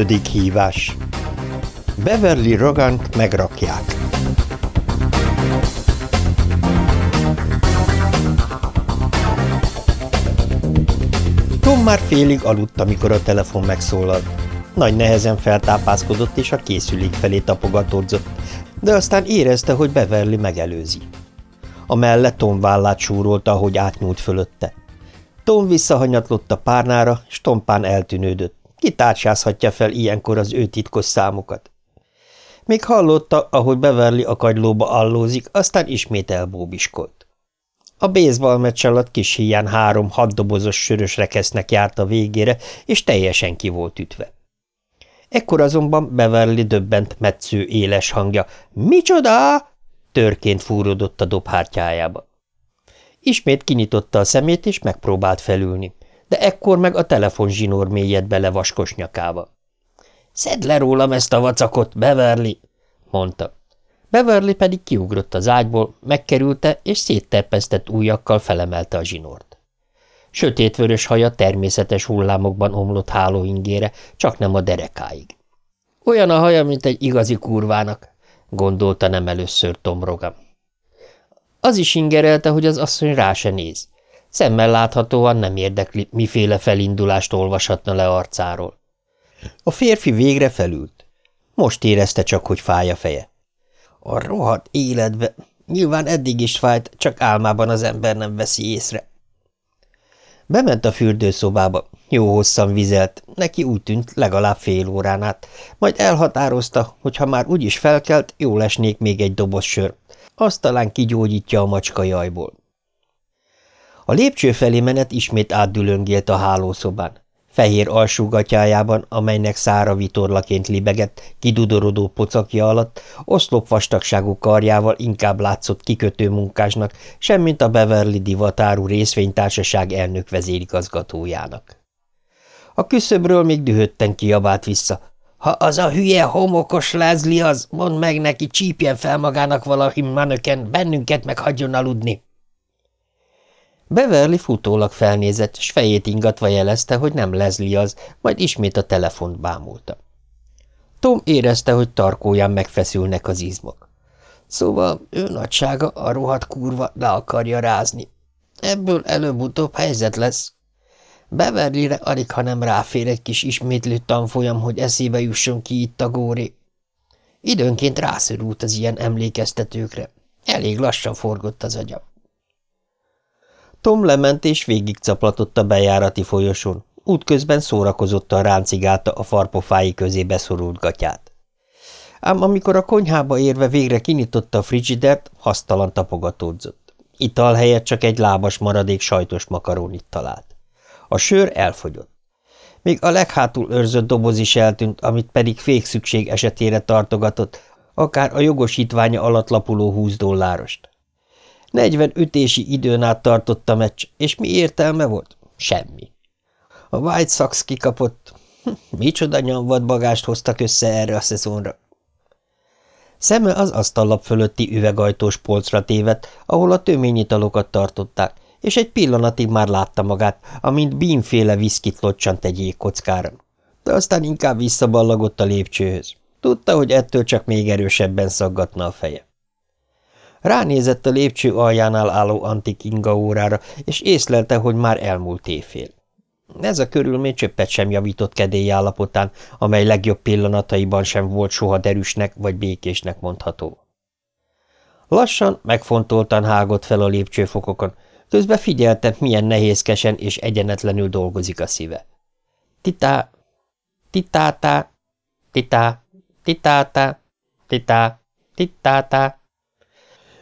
Ötödik hívás Beverly Rogant megrakják. Tom már félig aludt, amikor a telefon megszólalt. Nagy nehezen feltápászkodott, és a készülék felé tapogatódzott, de aztán érezte, hogy Beverly megelőzi. A melle Tom vállát súrolta, ahogy átnyúlt fölötte. Tom visszahanyatlott a párnára, és Tompán eltűnődött. Ki tárcsázhatja fel ilyenkor az ő titkos számokat? Még hallotta, ahogy Beverly a kagylóba allózik, aztán ismét elbóbiskolt. A baseball meccs alatt kis hiány három haddobozos sörös rekesznek járt a végére, és teljesen ki volt ütve. Ekkor azonban Beverly döbbent metsző éles hangja. – Micsoda? – törként fúródott a dobhártyájába. Ismét kinyitotta a szemét, és megpróbált felülni de ekkor meg a telefonzsinór mélyed bele vaskos nyakába. – Szedd le rólam ezt a vacakot, Beverly! – mondta. Beverly pedig kiugrott az ágyból, megkerülte, és szétterpesztett ujjakkal felemelte a zsinort. Sötétvörös haja természetes hullámokban omlott hálóingére, csak nem a derekáig. Olyan a haja, mint egy igazi kurvának, gondolta nem először Tom Rogam. Az is ingerelte, hogy az asszony rá se néz. Szemmel láthatóan nem érdekli, miféle felindulást olvashatna le arcáról. A férfi végre felült. Most érezte csak, hogy fáj a feje. A rohadt életbe. Nyilván eddig is fájt, csak álmában az ember nem veszi észre. Bement a fürdőszobába, jó hosszan vizelt, neki úgy tűnt legalább fél órán át, majd elhatározta, hogy ha már úgyis felkelt, jó lesnék még egy doboz sör. Azt talán kigyógyítja a macska jajból. A lépcső felé menet ismét átdülöngélt a hálószobán. Fehér alsúgatyájában, amelynek szára vitorlaként libegett, kidudorodó pocakja alatt, oszlop vastagságú karjával inkább látszott kikötő munkásnak, semmint a Beverly divatárú részvénytársaság elnök vezérigazgatójának. A küszöbről még dühötten kiabált vissza. Ha az a hülye homokos lázli az, mondd meg neki, csípjen fel magának valahi manöken, bennünket meg hagyjon aludni. Beverly futólag felnézett, s fejét ingatva jelezte, hogy nem Leslie az, majd ismét a telefont bámulta. Tom érezte, hogy tarkóján megfeszülnek az izmok. Szóval ő nagysága a rohadt kurva le akarja rázni. Ebből előbb-utóbb helyzet lesz. Beverlyre alig, ha nem ráfér egy kis ismétlő tanfolyam, hogy eszébe jusson ki itt a góré. Időnként rászorult az ilyen emlékeztetőkre. Elég lassan forgott az agyam. Tom lement és végigcaplatott a bejárati folyosón, útközben szórakozottan ráncigálta a farpofái közé beszorult gatyát. Ám amikor a konyhába érve végre kinyitotta a frigidert, hasztalan tapogatódzott. Ital helyett csak egy lábas maradék sajtos makarónit talált. A sör elfogyott. Még a leghátul őrzött doboz is eltűnt, amit pedig fékszükség esetére tartogatott, akár a jogosítványa alatt lapuló húsz dollárost. Negyven ütési időn át tartott a meccs, és mi értelme volt? Semmi. A White Sox kikapott. Hm, micsoda nyomvad bagást hoztak össze erre a szezonra. Szeme az asztallap fölötti üvegajtós polcra tévedt, ahol a töményitalokat tartották, és egy pillanatig már látta magát, amint bímféle viszkit locsant egy jégkockára. De aztán inkább visszaballagott a lépcsőhöz. Tudta, hogy ettől csak még erősebben szaggatna a feje. Ránézett a lépcső aljánál álló antik inga órára, és észlelte, hogy már elmúlt évfél. Ez a körülmény csöppet sem javított kedély állapotán, amely legjobb pillanataiban sem volt soha derűsnek vagy békésnek mondható. Lassan, megfontoltan hágott fel a lépcsőfokokon, közben figyelte, milyen nehézkesen és egyenetlenül dolgozik a szíve. Titá, titátá, titá, titátá, titá, titátá,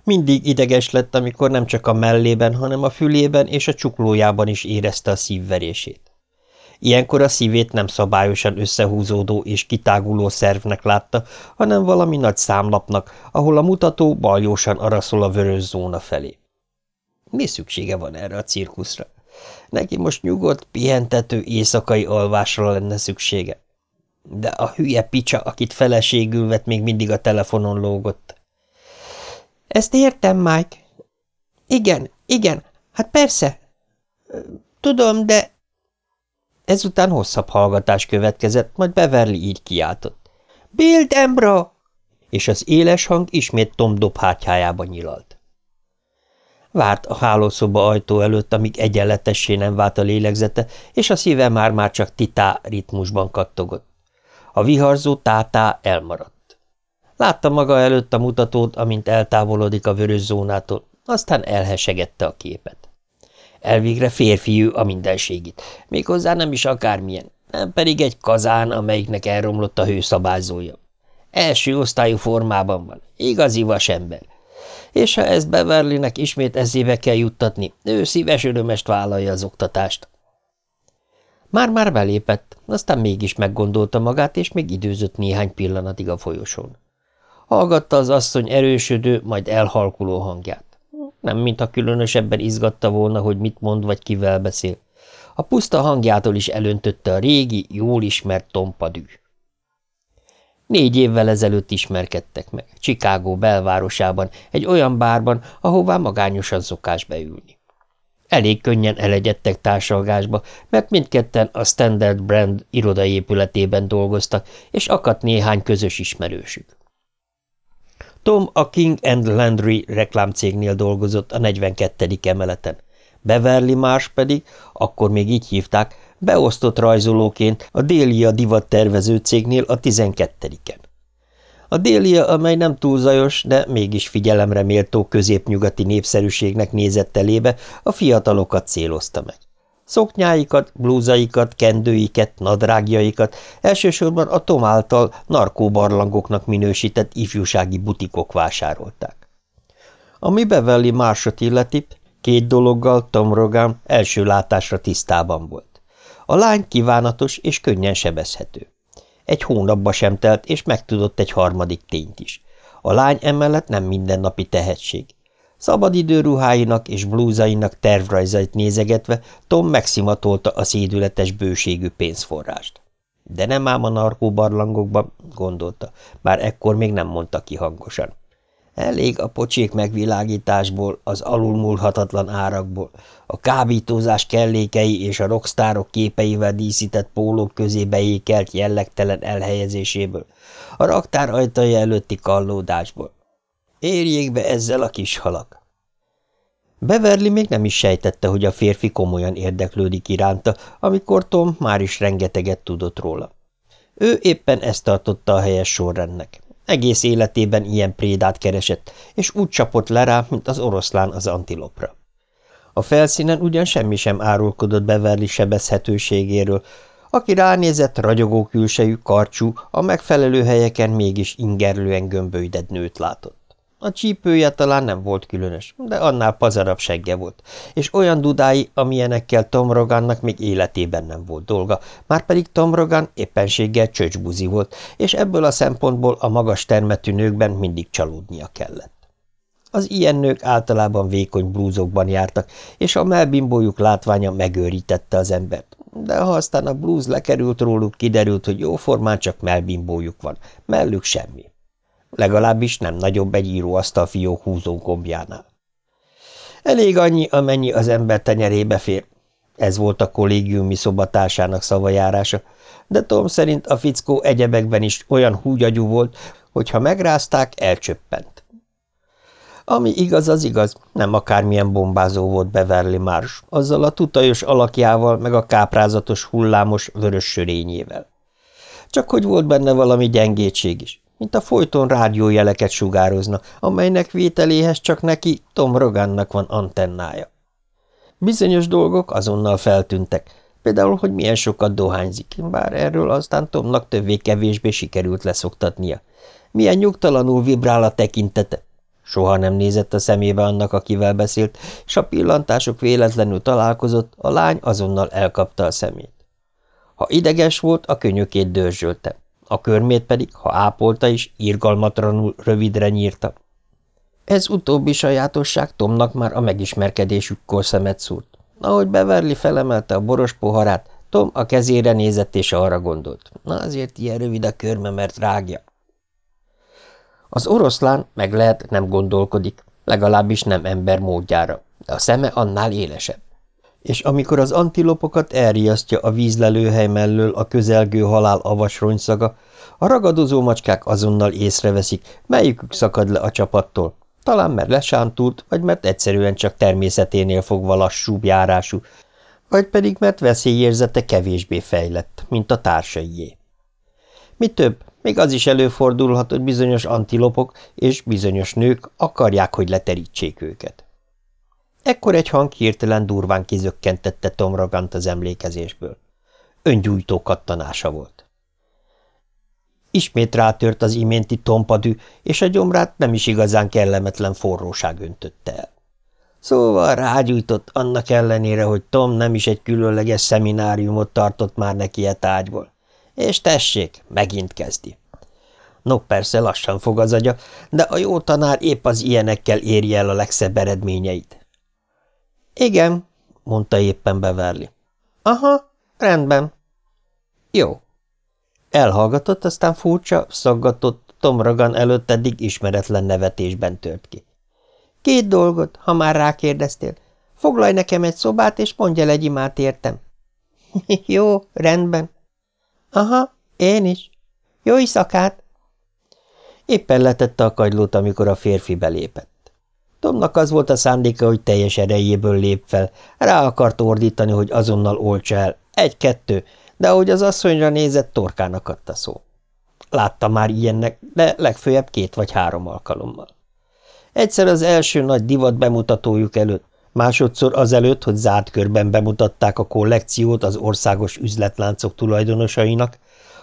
mindig ideges lett, amikor nem csak a mellében, hanem a fülében és a csuklójában is érezte a szívverését. Ilyenkor a szívét nem szabályosan összehúzódó és kitáguló szervnek látta, hanem valami nagy számlapnak, ahol a mutató baljósan araszol a vörös zóna felé. Mi szüksége van erre a cirkuszra? Neki most nyugodt, pihentető éjszakai alvásra lenne szüksége. De a hülye picsa, akit feleségül vett, még mindig a telefonon lógott. Ezt értem, Mike. Igen, igen, hát persze. Tudom, de... Ezután hosszabb hallgatás következett, majd Beverly így kiáltott. – Bill Dembra! És az éles hang ismét Tom dobhártyájába nyilalt. Várt a hálószoba ajtó előtt, amíg egyenletessé nem vált a lélegzete, és a szíve már-már csak titá ritmusban kattogott. A viharzó tátá elmaradt. Látta maga előtt a mutatót, amint eltávolodik a vörös zónától, aztán elhesegette a képet. Elvégre férfiú a mindenségit, méghozzá nem is akármilyen, nem pedig egy kazán, amelyiknek elromlott a hőszabályzója. Első osztályú formában van, igazi vasember. És ha ezt Beverlynek ismét eszébe kell juttatni, ő szíves örömest vállalja az oktatást. Már-már belépett, aztán mégis meggondolta magát, és még időzött néhány pillanatig a folyosón. Hallgatta az asszony erősödő, majd elhalkuló hangját. Nem mintha különösebben izgatta volna, hogy mit mond vagy kivel beszél. A puszta hangjától is elöntötte a régi, jól ismert tompadű. Négy évvel ezelőtt ismerkedtek meg, Chicago belvárosában, egy olyan bárban, ahová magányosan szokás beülni. Elég könnyen elegyedtek társalgásba, mert mindketten a Standard Brand irodaépületében dolgoztak, és akadt néhány közös ismerősük. Tom a King and Landry reklámcégnél dolgozott a 42. emeleten. Beverly Marsh pedig, akkor még így hívták, beosztott rajzolóként a Délia divattervező cégnél a 12-en. A Délia, amely nem túl zajos, de mégis figyelemre méltó középnyugati népszerűségnek nézett elébe, a fiatalokat célozta meg. Szoknyáikat, blúzaikat, kendőiket, nadrágjaikat elsősorban a Tom által narkóbarlangoknak minősített ifjúsági butikok vásárolták. Ami Beverly Marsot illeti, két dologgal Tom Rogan első látásra tisztában volt. A lány kívánatos és könnyen sebezhető. Egy hónapba sem telt, és megtudott egy harmadik tényt is. A lány emellett nem mindennapi tehetség. Szabadidő ruháinak és blúzainak tervrajzait nézegetve Tom megszimatolta a szédületes bőségű pénzforrást. De nem ám a narkóbarlangokban, gondolta, bár ekkor még nem mondta ki hangosan. Elég a pocsék megvilágításból, az alulmúlhatatlan árakból, a kábítózás kellékei és a rockstárok képeivel díszített pólók közé beékelt jellegtelen elhelyezéséből, a raktár ajtaja előtti kallódásból. Érjék be ezzel a kis halak! Beverly még nem is sejtette, hogy a férfi komolyan érdeklődik iránta, amikor Tom már is rengeteget tudott róla. Ő éppen ezt tartotta a helyes sorrendnek. Egész életében ilyen prédát keresett, és úgy csapott le rá, mint az oroszlán az antilopra. A felszínen ugyan semmi sem árulkodott Beverly sebezhetőségéről, aki ránézett, ragyogó külsejű, karcsú, a megfelelő helyeken mégis ingerlően gömbölyded nőt látott. A csípője talán nem volt különös, de annál pazarabb segge volt, és olyan dudái, amilyenekkel Tom Rogannak még életében nem volt dolga, márpedig Tom Rogan éppenséggel csöcsbuzi volt, és ebből a szempontból a magas termetű nőkben mindig csalódnia kellett. Az ilyen nők általában vékony blúzokban jártak, és a melbimbójuk látványa megőrítette az embert. De ha aztán a blúz lekerült róluk, kiderült, hogy jóformán csak melbimbójuk van, mellük semmi. Legalábbis nem nagyobb egy íróasztal fiók húzógombjánál. Elég annyi, amennyi az ember tenyerébe fér. Ez volt a kollégiumi szobatársának szavajárása, de Tom szerint a fickó egyebekben is olyan húgyagyú volt, hogy ha megrázták, elcsöppent. Ami igaz, az igaz, nem akármilyen bombázó volt Beverly Marsh, azzal a tutajos alakjával, meg a káprázatos, hullámos, vörös sörényével. Csak hogy volt benne valami gyengétség is mint a folyton rádiójeleket sugározna, amelynek vételéhez csak neki Tom Rogannak van antennája. Bizonyos dolgok azonnal feltűntek, például, hogy milyen sokat dohányzik, bár erről aztán Tomnak többé-kevésbé sikerült leszoktatnia. Milyen nyugtalanul vibrál a tekintete. Soha nem nézett a szemébe annak, akivel beszélt, és a pillantások véletlenül találkozott, a lány azonnal elkapta a szemét. Ha ideges volt, a könyökét dörzsölte a körmét pedig, ha ápolta is, irgalmatlanul rövidre nyírta. Ez utóbbi sajátosság Tomnak már a megismerkedésükkor szemet szúrt. Ahogy Beverly felemelte a boros poharát, Tom a kezére nézett és arra gondolt. Na azért ilyen rövid a körme, mert rágja. Az oroszlán meg lehet nem gondolkodik, legalábbis nem ember módjára, de a szeme annál élesebb. És amikor az antilopokat elriasztja a vízlelőhely mellől a közelgő halál avasronyszaga, a ragadozó macskák azonnal észreveszik, melyikük szakad le a csapattól, talán mert lesántult, vagy mert egyszerűen csak természeténél fogva lassúbb járású, vagy pedig mert veszélyérzete kevésbé fejlett, mint a társaié. Mi több, még az is előfordulhat, hogy bizonyos antilopok és bizonyos nők akarják, hogy leterítsék őket. Ekkor egy hang hirtelen durván kizökkentette Tom Rogant az emlékezésből. Öngyújtó kattanása volt. Ismét rátört az iménti tompadű, és a gyomrát nem is igazán kellemetlen forróság öntötte el. Szóval rágyújtott annak ellenére, hogy Tom nem is egy különleges szemináriumot tartott már neki e tárgyból. És tessék, megint kezdi. No, persze lassan fog az agya, de a jó tanár épp az ilyenekkel éri el a legszebb eredményeit. Igen, mondta éppen Beverly. Aha, rendben. Jó. Elhallgatott, aztán furcsa, szaggatott, Tom Ragan előtt eddig ismeretlen nevetésben tört ki. Két dolgot, ha már rákérdeztél. Foglalj nekem egy szobát, és mondj el egy imát értem. Jó, rendben. Aha, én is. Jó iszakát! Éppen letette a kagylót, amikor a férfi belépett. Tomnak az volt a szándéka, hogy teljes erejéből lép fel, rá akart ordítani, hogy azonnal olcsa el. Egy-kettő, de ahogy az asszonyra nézett, torkának adta szó. Látta már ilyennek, de legfőjebb két vagy három alkalommal. Egyszer az első nagy divat bemutatójuk előtt, másodszor azelőtt, hogy zárt körben bemutatták a kollekciót az országos üzletláncok tulajdonosainak,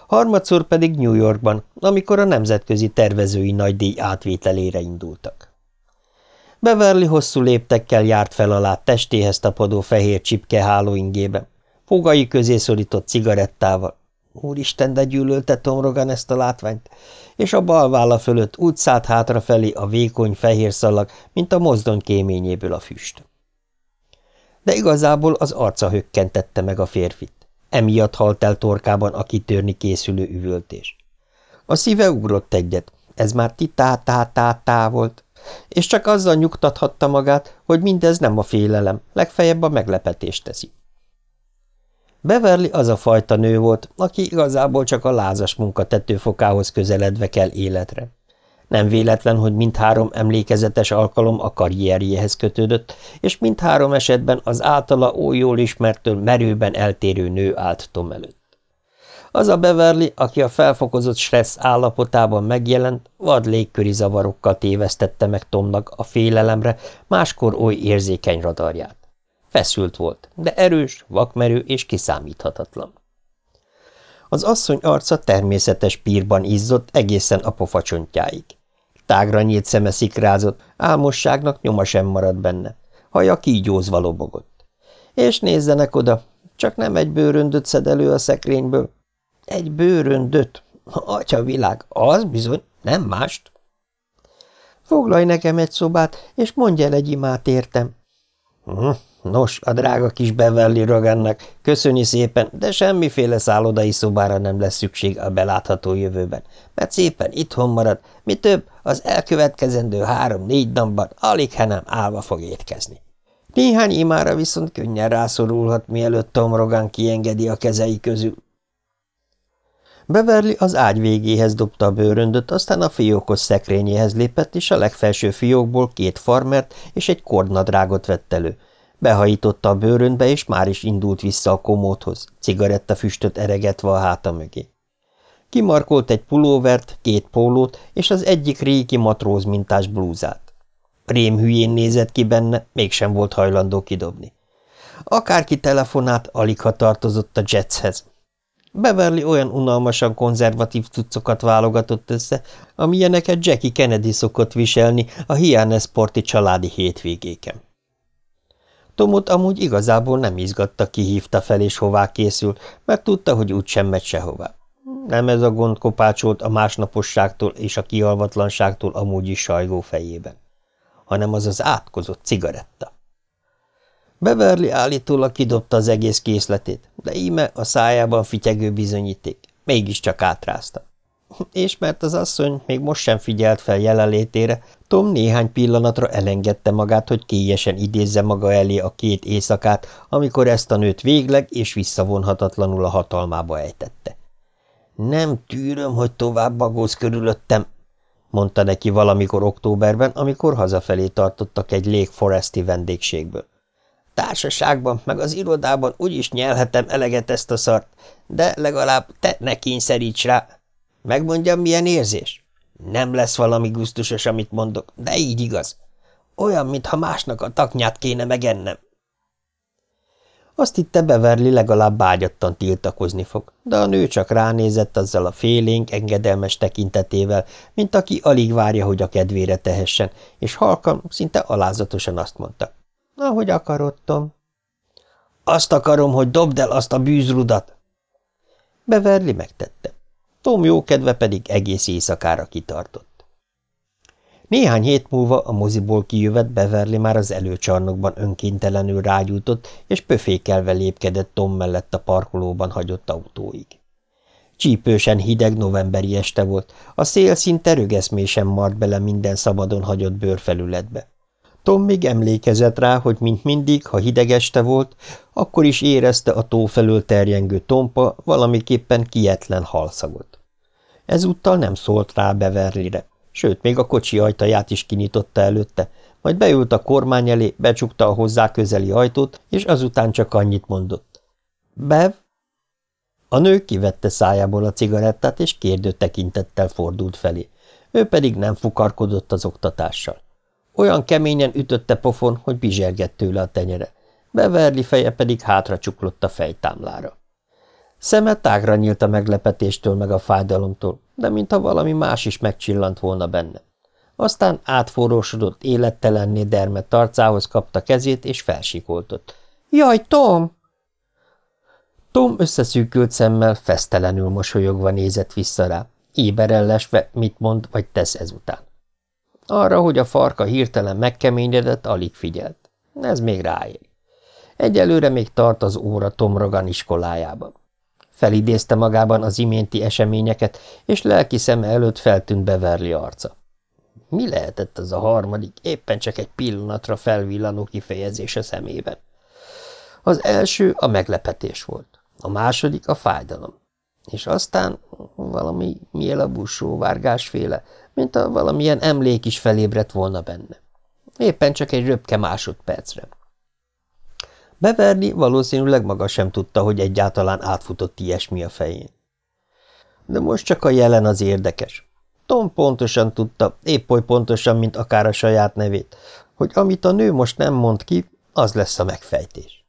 harmadszor pedig New Yorkban, amikor a nemzetközi tervezői nagydíj átvételére indultak. Beverly hosszú léptekkel járt fel alá testéhez tapadó fehér csipke hálóingében, fogai közé szorított cigarettával. Úristen, de gyűlölte Tom Rogan ezt a látványt, és a bal válla fölött úgy szállt hátrafelé a vékony fehér szalag, mint a mozdony kéményéből a füst. De igazából az arca hökkentette meg a férfit. Emiatt halt el torkában a kitörni készülő üvöltés. A szíve ugrott egyet, ez már titá-tá-tá-tá volt, és csak azzal nyugtathatta magát, hogy mindez nem a félelem, legfeljebb a meglepetést teszi. Beverly az a fajta nő volt, aki igazából csak a lázas munka tetőfokához közeledve kell életre. Nem véletlen, hogy mindhárom emlékezetes alkalom a karrierjéhez kötődött, és mindhárom esetben az általa oly jól ismertől merőben eltérő nő állt Tom előtt. Az a Beverly, aki a felfokozott stressz állapotában megjelent, vad légköri zavarokkal tévesztette meg Tomnak a félelemre máskor oly érzékeny radarját. Feszült volt, de erős, vakmerő és kiszámíthatatlan. Az asszony arca természetes pírban izzott egészen a pofacsontjáig. Tágra nyílt szeme szikrázott, álmosságnak nyoma sem maradt benne. Haja kígyózva lobogott. És nézzenek oda, csak nem egy bőröndöt szed elő a szekrényből. Egy bőröndöt. Atya világ, az bizony, nem mást. Foglalj nekem egy szobát, és mondj el egy imát értem. Hm, Nos, a drága kis Beverly Rogannak köszöni szépen, de semmiféle szállodai szobára nem lesz szükség a belátható jövőben, mert szépen itthon marad, mi több, az elkövetkezendő három-négy napban alig nem állva fog étkezni. Néhány imára viszont könnyen rászorulhat, mielőtt Tom Rogan kiengedi a kezei közül. Beverly az ágy végéhez dobta a bőröndöt, aztán a fiókos szekrényéhez lépett, és a legfelső fiókból két farmert és egy kordnadrágot vett elő, Behajította a bőrönbe, és már is indult vissza a komódhoz, cigarettafüstöt eregetve a háta mögé. Kimarkolt egy pulóvert, két pólót és az egyik régi matróz mintás blúzát. Rém hülyén nézett ki benne, mégsem volt hajlandó kidobni. Akárki telefonált, alig ha tartozott a Jetshez. Beverly olyan unalmasan konzervatív cuccokat válogatott össze, amilyeneket Jackie Kennedy szokott viselni a hiánesporti családi hétvégéken. Tomot amúgy igazából nem izgatta, ki hívta fel és hová készül, mert tudta, hogy úgysem megy sehová. Nem ez a gond kopácsolt a másnaposságtól és a kialvatlanságtól amúgy is sajgó fejében, hanem az az átkozott cigaretta. Beverly állítólag kidobta az egész készletét, de íme a szájában fityegő bizonyíték, mégiscsak átrázta. és mert az asszony még most sem figyelt fel jelenlétére, Tom néhány pillanatra elengedte magát, hogy kélyesen idézze maga elé a két éjszakát, amikor ezt a nőt végleg és visszavonhatatlanul a hatalmába ejtette. Nem tűröm, hogy tovább bagóz körülöttem, mondta neki valamikor októberben, amikor hazafelé tartottak egy Lake Foresti vendégségből. Társaságban, meg az irodában úgyis nyelhetem eleget ezt a szart, de legalább te ne kényszeríts rá. Megmondjam, milyen érzés? Nem lesz valami gusztusos, amit mondok, de így igaz. Olyan, mintha másnak a taknyát kéne megennem. Azt hitte Beverly legalább bágyattan tiltakozni fog, de a nő csak ránézett azzal a félénk, engedelmes tekintetével, mint aki alig várja, hogy a kedvére tehessen, és halkan, szinte alázatosan azt mondta. Ahogy akarod, Tom. Azt akarom, hogy dobd el azt a bűzrudat. Beverly megtette. Tom jókedve pedig egész éjszakára kitartott. Néhány hét múlva a moziból kijövet Beverly már az előcsarnokban önkéntelenül rágyújtott, és pöfékelve lépkedett Tom mellett a parkolóban hagyott autóig. Csípősen hideg novemberi este volt, a szél szinte rögeszmésen mart bele minden szabadon hagyott bőrfelületbe. Tom még emlékezett rá, hogy mint mindig, ha hideg este volt, akkor is érezte a tó felől terjengő tompa valamiképpen kietlen halszagot. Ezúttal nem szólt rá Beverlyre, sőt, még a kocsi ajtaját is kinyitotta előtte, majd beült a kormány elé, becsukta a hozzá közeli ajtót, és azután csak annyit mondott. – Bev? A nő kivette szájából a cigarettát, és kérdő tekintettel fordult felé. Ő pedig nem fukarkodott az oktatással. Olyan keményen ütötte pofon, hogy bizsergett tőle a tenyere. Beverli feje pedig hátra csuklott a fejtámlára. Szeme tágra nyílt a meglepetéstől meg a fájdalomtól, de mintha valami más is megcsillant volna benne. Aztán átforrósodott élettelenné dermet arcához kapta kezét, és felsikoltott. – Jaj, Tom! Tom összeszűkült szemmel, fesztelenül mosolyogva nézett vissza rá, éberellesve, mit mond vagy tesz ezután. Arra, hogy a farka hirtelen megkeményedett, alig figyelt. Ez még ráér. Egyelőre még tart az óra Tom Rogan iskolájában. Felidézte magában az iménti eseményeket, és lelki szeme előtt feltűnt Beverly arca. Mi lehetett az a harmadik, éppen csak egy pillanatra felvillanó kifejezés a szemében? Az első a meglepetés volt, a második a fájdalom, és aztán valami mielabúsó várgásféle, mint a valamilyen emlék is felébredt volna benne. Éppen csak egy röpke másodpercre. Beverly valószínűleg maga sem tudta, hogy egyáltalán átfutott ilyesmi a fején. De most csak a jelen az érdekes. Tom pontosan tudta, épp oly pontosan, mint akár a saját nevét, hogy amit a nő most nem mond ki, az lesz a megfejtés.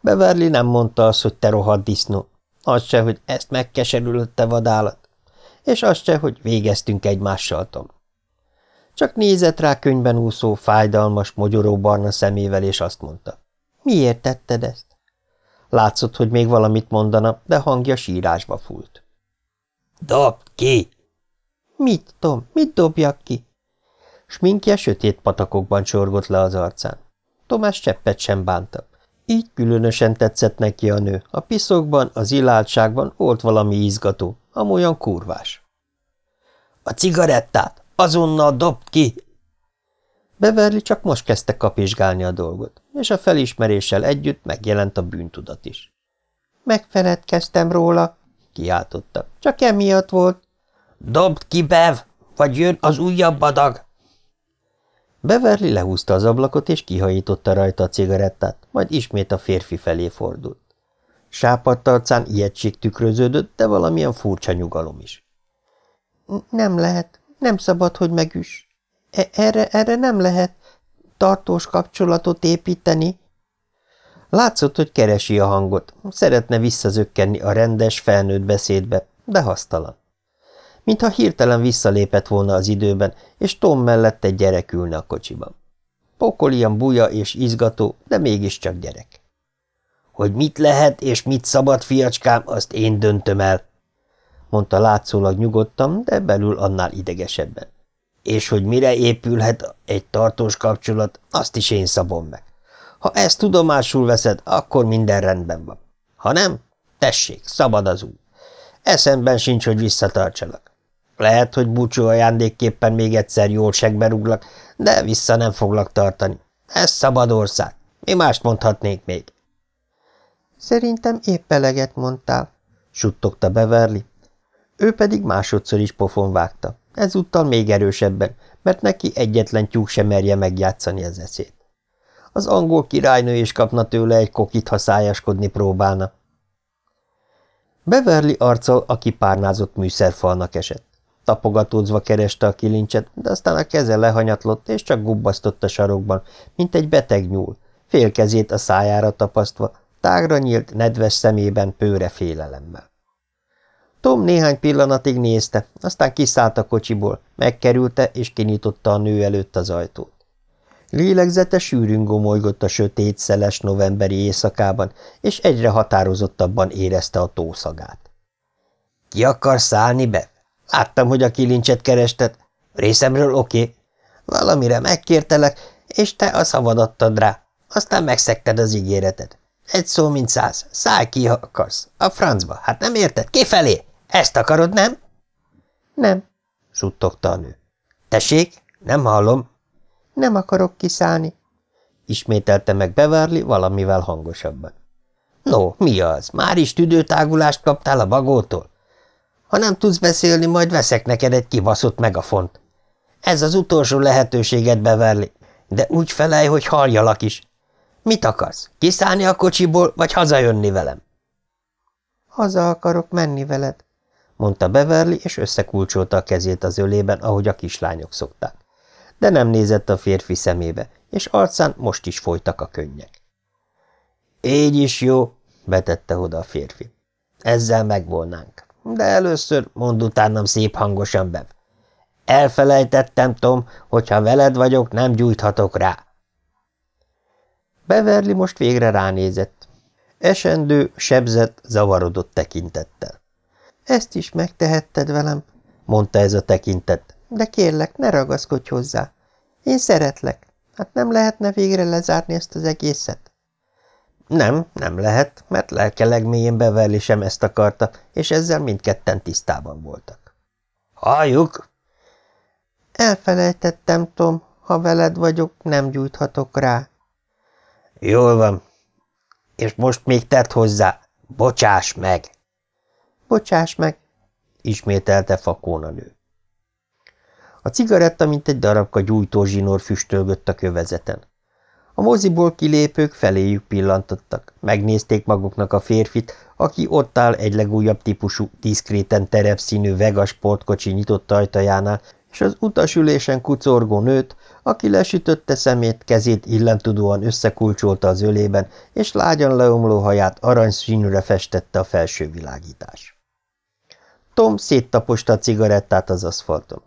Beverly nem mondta azt, hogy te rohadt disznó, az se, hogy ezt megkeserülötte vadállat, és azt se, hogy végeztünk egymással, Tom. Csak nézett rá könyvben úszó, fájdalmas, mogyoró-barna szemével, és azt mondta. Miért tetted ezt? Látszott, hogy még valamit mondana, de hangja sírásba fúlt. Dobd ki! Mit, Tom? Mit dobjak ki? Sminkje sötét patakokban csorgott le az arcán. Tomás cseppet sem bánta. Így különösen tetszett neki a nő. A piszokban, az illáltságban volt valami izgató, amolyan kurvás. A cigarettát azonnal dobd ki! Beverly csak most kezdte kapizsgálni a dolgot, és a felismeréssel együtt megjelent a bűntudat is. Megfeledkeztem róla, kiáltotta. Csak emiatt volt. Dobd ki, Bev, vagy jön az újabb adag! Beverly lehúzta az ablakot, és kihajította rajta a cigarettát, majd ismét a férfi felé fordult. Sápadt arcán ijegység tükröződött, de valamilyen furcsa nyugalom is. – Nem lehet, nem szabad, hogy megüss. E erre, erre nem lehet tartós kapcsolatot építeni. Látszott, hogy keresi a hangot, szeretne visszazökkenni a rendes, felnőtt beszédbe, de hasztalan. Mintha hirtelen visszalépett volna az időben, és Tom mellett egy gyerek ülne a kocsiban. Pokolian buja és izgató, de mégiscsak gyerek. Hogy mit lehet és mit szabad, fiacskám, azt én döntöm el, mondta látszólag nyugodtan, de belül annál idegesebben. És hogy mire épülhet egy tartós kapcsolat, azt is én szabom meg. Ha ezt tudomásul veszed, akkor minden rendben van. Ha nem, tessék, szabad az út. eszemben sincs, hogy visszatartsalak. Lehet, hogy búcsú ajándékképpen még egyszer jól segbe rúglak, de vissza nem foglak tartani. Ez szabad ország. Mi mást mondhatnék még? Szerintem épp eleget mondtál, suttogta Beverly. Ő pedig másodszor is pofon vágta, ezúttal még erősebben, mert neki egyetlen tyúk sem merje megjátszani az eszét. Az angol királynő is kapna tőle egy kokit, ha szájaskodni próbálna. Beverly arccal a kipárnázott műszerfalnak esett. Tapogatózva kereste a kilincset, de aztán a keze lehanyatlott, és csak gubbasztott a sarokban, mint egy beteg nyúl, fél kezét a szájára tapasztva, tágra nyílt, nedves szemében pőre félelemmel. Tom néhány pillanatig nézte, aztán kiszállt a kocsiból, megkerülte és kinyitotta a nő előtt az ajtót. Lélegzete sűrűn gomolygott a sötét, szeles novemberi éjszakában, és egyre határozottabban érezte a tószagát. – Ki akar szállni be? Láttam, hogy a kilincset kerested. Részemről oké. Okay. Valamire megkértelek, és te a szavad adtad rá. Aztán megszekted az ígéreted. Egy szó, mint száz. Szállj ki, ha akarsz. A francba. Hát nem érted? Kifelé? Ezt akarod, nem? Nem, suttogta a nő. Tessék? Nem hallom. Nem akarok kiszállni. Ismételte meg Beverly valamivel hangosabban. No, mi az? Már is tüdőtágulást kaptál a bagótól? Ha nem tudsz beszélni, majd veszek neked egy kibaszott megafont. Ez az utolsó lehetőséged, Beverly, de úgy felej, hogy halljalak is. Mit akarsz? Kiszállni a kocsiból, vagy hazajönni velem? Haza akarok menni veled, mondta Beverly, és összekulcsolta a kezét az ölében, ahogy a kislányok szokták. De nem nézett a férfi szemébe, és arcán most is folytak a könnyek. Így is jó, betette oda a férfi. Ezzel megvolnánk. De először mond utánam szép hangosan, Bev. Elfelejtettem, Tom, hogyha veled vagyok, nem gyújthatok rá. Beverly most végre ránézett. Esendő, sebzett, zavarodott tekintettel. Ezt is megtehetted velem, mondta ez a tekintet, de kérlek, ne ragaszkodj hozzá. Én szeretlek. Hát nem lehetne végre lezárni ezt az egészet? Nem, nem lehet, mert lelke legmélyén Beverly sem ezt akarta, és ezzel mindketten tisztában voltak. Halljuk! Elfelejtettem, Tom, ha veled vagyok, nem gyújthatok rá. Jól van. És most még tett hozzá. Bocsáss meg! Bocsáss meg! ismételte fakón a nő. A cigaretta, mint egy darabka gyújtó zsinór füstölgött a kövezeten. A moziból kilépők feléjük pillantottak, megnézték maguknak a férfit, aki ott áll egy legújabb típusú, diszkréten terepszínű Vegas sportkocsi nyitott ajtajánál, és az utasülésen kucorgó nőt, aki lesütötte szemét, kezét illentudóan összekulcsolta az ölében, és lágyan leomló haját aranyszínűre festette a felső világítás. Tom széttaposta a cigarettát az aszfalton.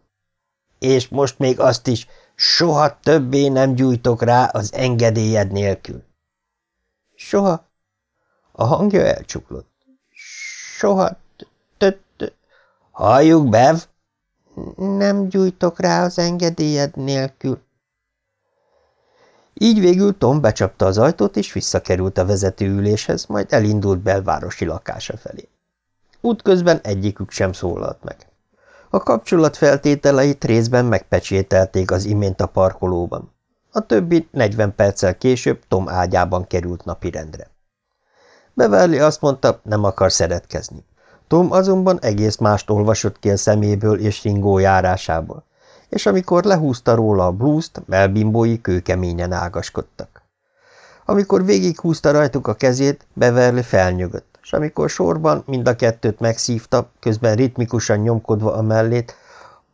És most még azt is, soha többé nem gyújtok rá az engedélyed nélkül. Soha? A hangja elcsuklott. Soha. Halljuk, Bev? Nem gyújtok rá az engedélyed nélkül. Így végül Tom becsapta az ajtót, és visszakerült a vezetőüléshez, majd elindult belvárosi lakása felé. Útközben egyikük sem szólalt meg. A kapcsolat feltételeit részben megpecsételték az imént a parkolóban. A többi 40 perccel később Tom ágyában került napirendre. Beverly azt mondta, nem akar szeretkezni. Tom azonban egész mást olvasott ki a szeméből és ringó járásából, és amikor lehúzta róla a blúzt, melbimbói kőkeményen ágaskodtak. Amikor végighúzta rajtuk a kezét, Beverly felnyögött, és amikor sorban mind a kettőt megszívta, közben ritmikusan nyomkodva a mellét,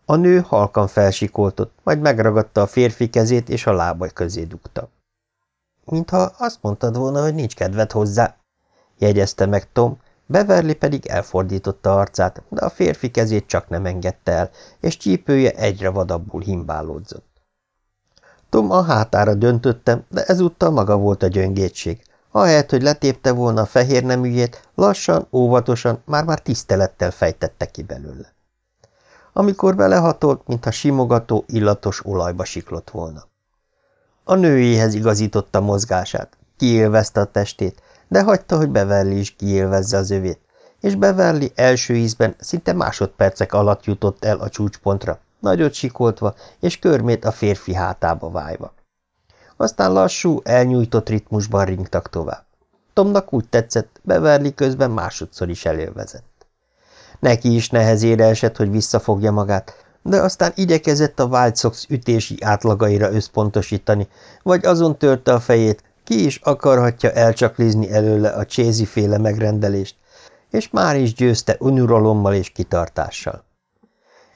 a nő halkan felsikoltott, majd megragadta a férfi kezét, és a lábai közé dugta. Mintha azt mondtad volna, hogy nincs kedved hozzá, jegyezte meg Tom, Beverly pedig elfordította arcát, de a férfi kezét csak nem engedte el, és csípője egyre vadabbul himbálódzott. Tom a hátára döntötte, de ezúttal maga volt a gyöngétség. Ahelyett, hogy letépte volna a fehér neműjét, lassan, óvatosan, már-már tisztelettel fejtette ki belőle. Amikor belehatolt, mintha simogató, illatos olajba siklott volna. A nőjéhez igazította mozgását, kiélvezte a testét, de hagyta, hogy Beverly is kiélvezze az övét, és Beverly első ízben szinte másodpercek alatt jutott el a csúcspontra, nagyot sikoltva és körmét a férfi hátába vájva. Aztán lassú, elnyújtott ritmusban ringtak tovább. Tomnak úgy tetszett, Beverly közben másodszor is elélvezett. Neki is nehezére esett, hogy visszafogja magát, de aztán igyekezett a White Sox ütési átlagaira összpontosítani, vagy azon törte a fejét, ki is akarhatja elcsaklizni előle a csézi féle megrendelést, és már is győzte unuralommal és kitartással.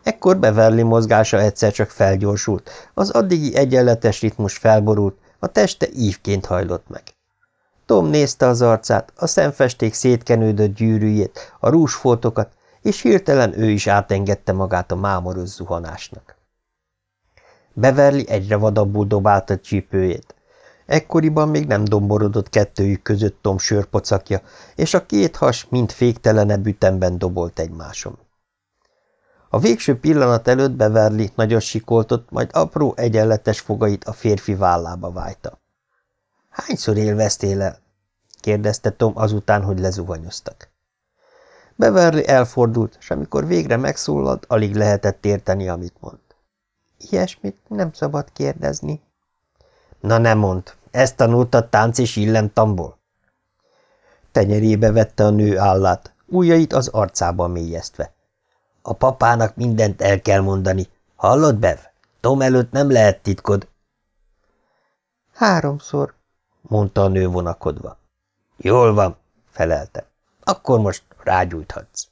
Ekkor Beverly mozgása egyszer csak felgyorsult, az addigi egyenletes ritmus felborult, a teste ívként hajlott meg. Tom nézte az arcát, a szemfesték szétkenődött gyűrűjét, a rúsfoltokat, és hirtelen ő is átengedte magát a mámoros zuhanásnak. Beverly egyre vadabbul dobálta csípőjét. Ekkoriban még nem domborodott kettőjük között Tom sörpocakja, és a két has mind féktelenebb ütemben dobolt egymáson. A végső pillanat előtt Beverly nagyot sikoltott, majd apró egyenletes fogait a férfi vállába vájta. – Hányszor élveztél el? – kérdezte Tom azután, hogy lezuhanyoztak. Beverly elfordult, és amikor végre megszólalt, alig lehetett érteni, amit mond. – Ilyesmit nem szabad kérdezni. – Na nem mond, ezt tanultad tánc és illemtamból? Tenyerébe vette a nő állát, ujjait az arcába mélyeztve. A papának mindent el kell mondani. Hallod, Bev? Tom előtt nem lehet titkod. Háromszor, mondta a nő vonakodva. Jól van, felelte. Akkor most rágyújthatsz.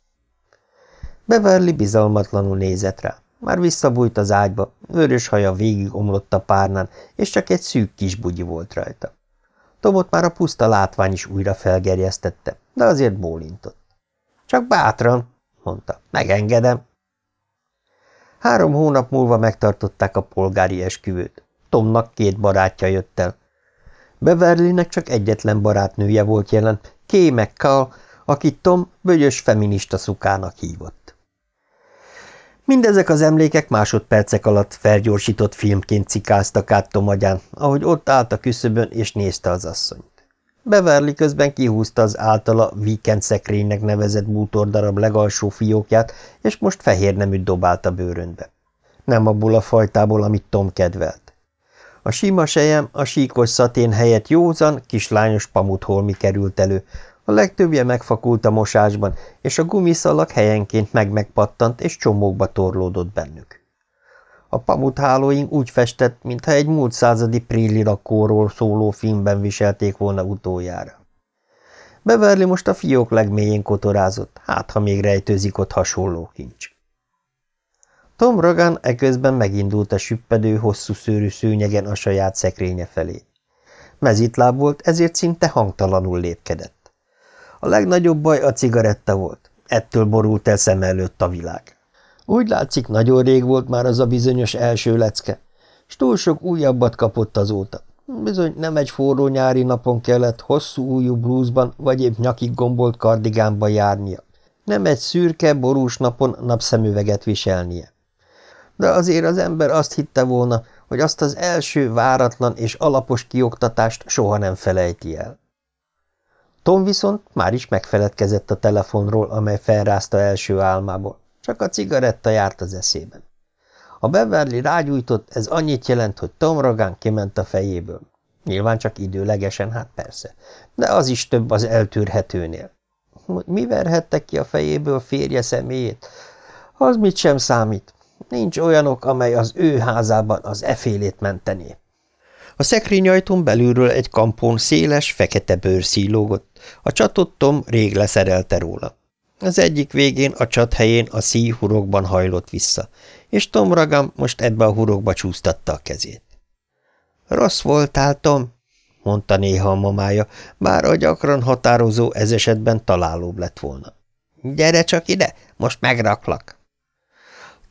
Beverly bizalmatlanul nézett rá. Már visszabújt az ágyba, vörös haja végig omlott a párnán, és csak egy szűk kis bugyi volt rajta. Tomot már a puszta látvány is újra felgerjesztette, de azért bólintott. Csak bátran, mondta. Megengedem. Három hónap múlva megtartották a polgári esküvőt. Tomnak két barátja jött el. Beverlynek csak egyetlen barátnője volt jelen, Kay McCall, akit Tom bögyös feminista szukának hívott. Mindezek az emlékek másodpercek alatt felgyorsított filmként cikáztak át Tom agyán, ahogy ott állt a küszöbön és nézte az asszonyt. Beverly közben kihúzta az általa weekend szekrénynek nevezett bútordarab legalsó fiókját, és most fehér neműt dobált a bőrönbe. Nem abból a fajtából, amit Tom kedvelt. A sima sejem, a síkos szatén helyett józan, kislányos pamutholmi került elő, a legtöbbje megfakult a mosásban, és a gumiszalag helyenként meg-megpattant, és csomókba torlódott bennük. A pamuthálóink úgy festett, mintha egy múlt századi prilli rakóról szóló filmben viselték volna utoljára. Beverly most a fiók legmélyén kotorázott, hát ha még rejtőzik ott hasonló kincs. Tom Ragan eközben megindult a süppedő, hosszú szőrű szőnyegen a saját szekrénye felé. Mezitláb volt, ezért szinte hangtalanul lépkedett. A legnagyobb baj a cigaretta volt, ettől borult el szem előtt a világ. Úgy látszik, nagyon rég volt már az a bizonyos első lecke, s túl sok újabbat kapott azóta. Bizony nem egy forró nyári napon kellett hosszú újú blúzban vagy épp nyakig gombolt kardigánba járnia. Nem egy szürke, borús napon napszemüveget viselnie. De azért az ember azt hitte volna, hogy azt az első váratlan és alapos kioktatást soha nem felejti el. Tom viszont már is megfeledkezett a telefonról, amely felrázta első álmából. Csak a cigaretta járt az eszében. A Beverly rágyújtott, ez annyit jelent, hogy Tom Rogan kiment a fejéből. Nyilván csak időlegesen, hát persze, de az is több az eltűrhetőnél. Mi verhette ki a fejéből férje személyét? Az mit sem számít. Nincs olyanok, amely az ő házában az efélét mentené. A szekrényajtón belülről egy kampón széles, fekete bőr szílógott, a csatot Tom rég leszerelte róla. Az egyik végén a csat helyén a szíj hurokban hajlott vissza, és Tom Ragam most ebbe a hurokba csúsztatta a kezét. – Rossz voltál, Tom? – mondta néha a mamája, bár a gyakran határozó ez esetben találóbb lett volna. – Gyere csak ide, most megraklak!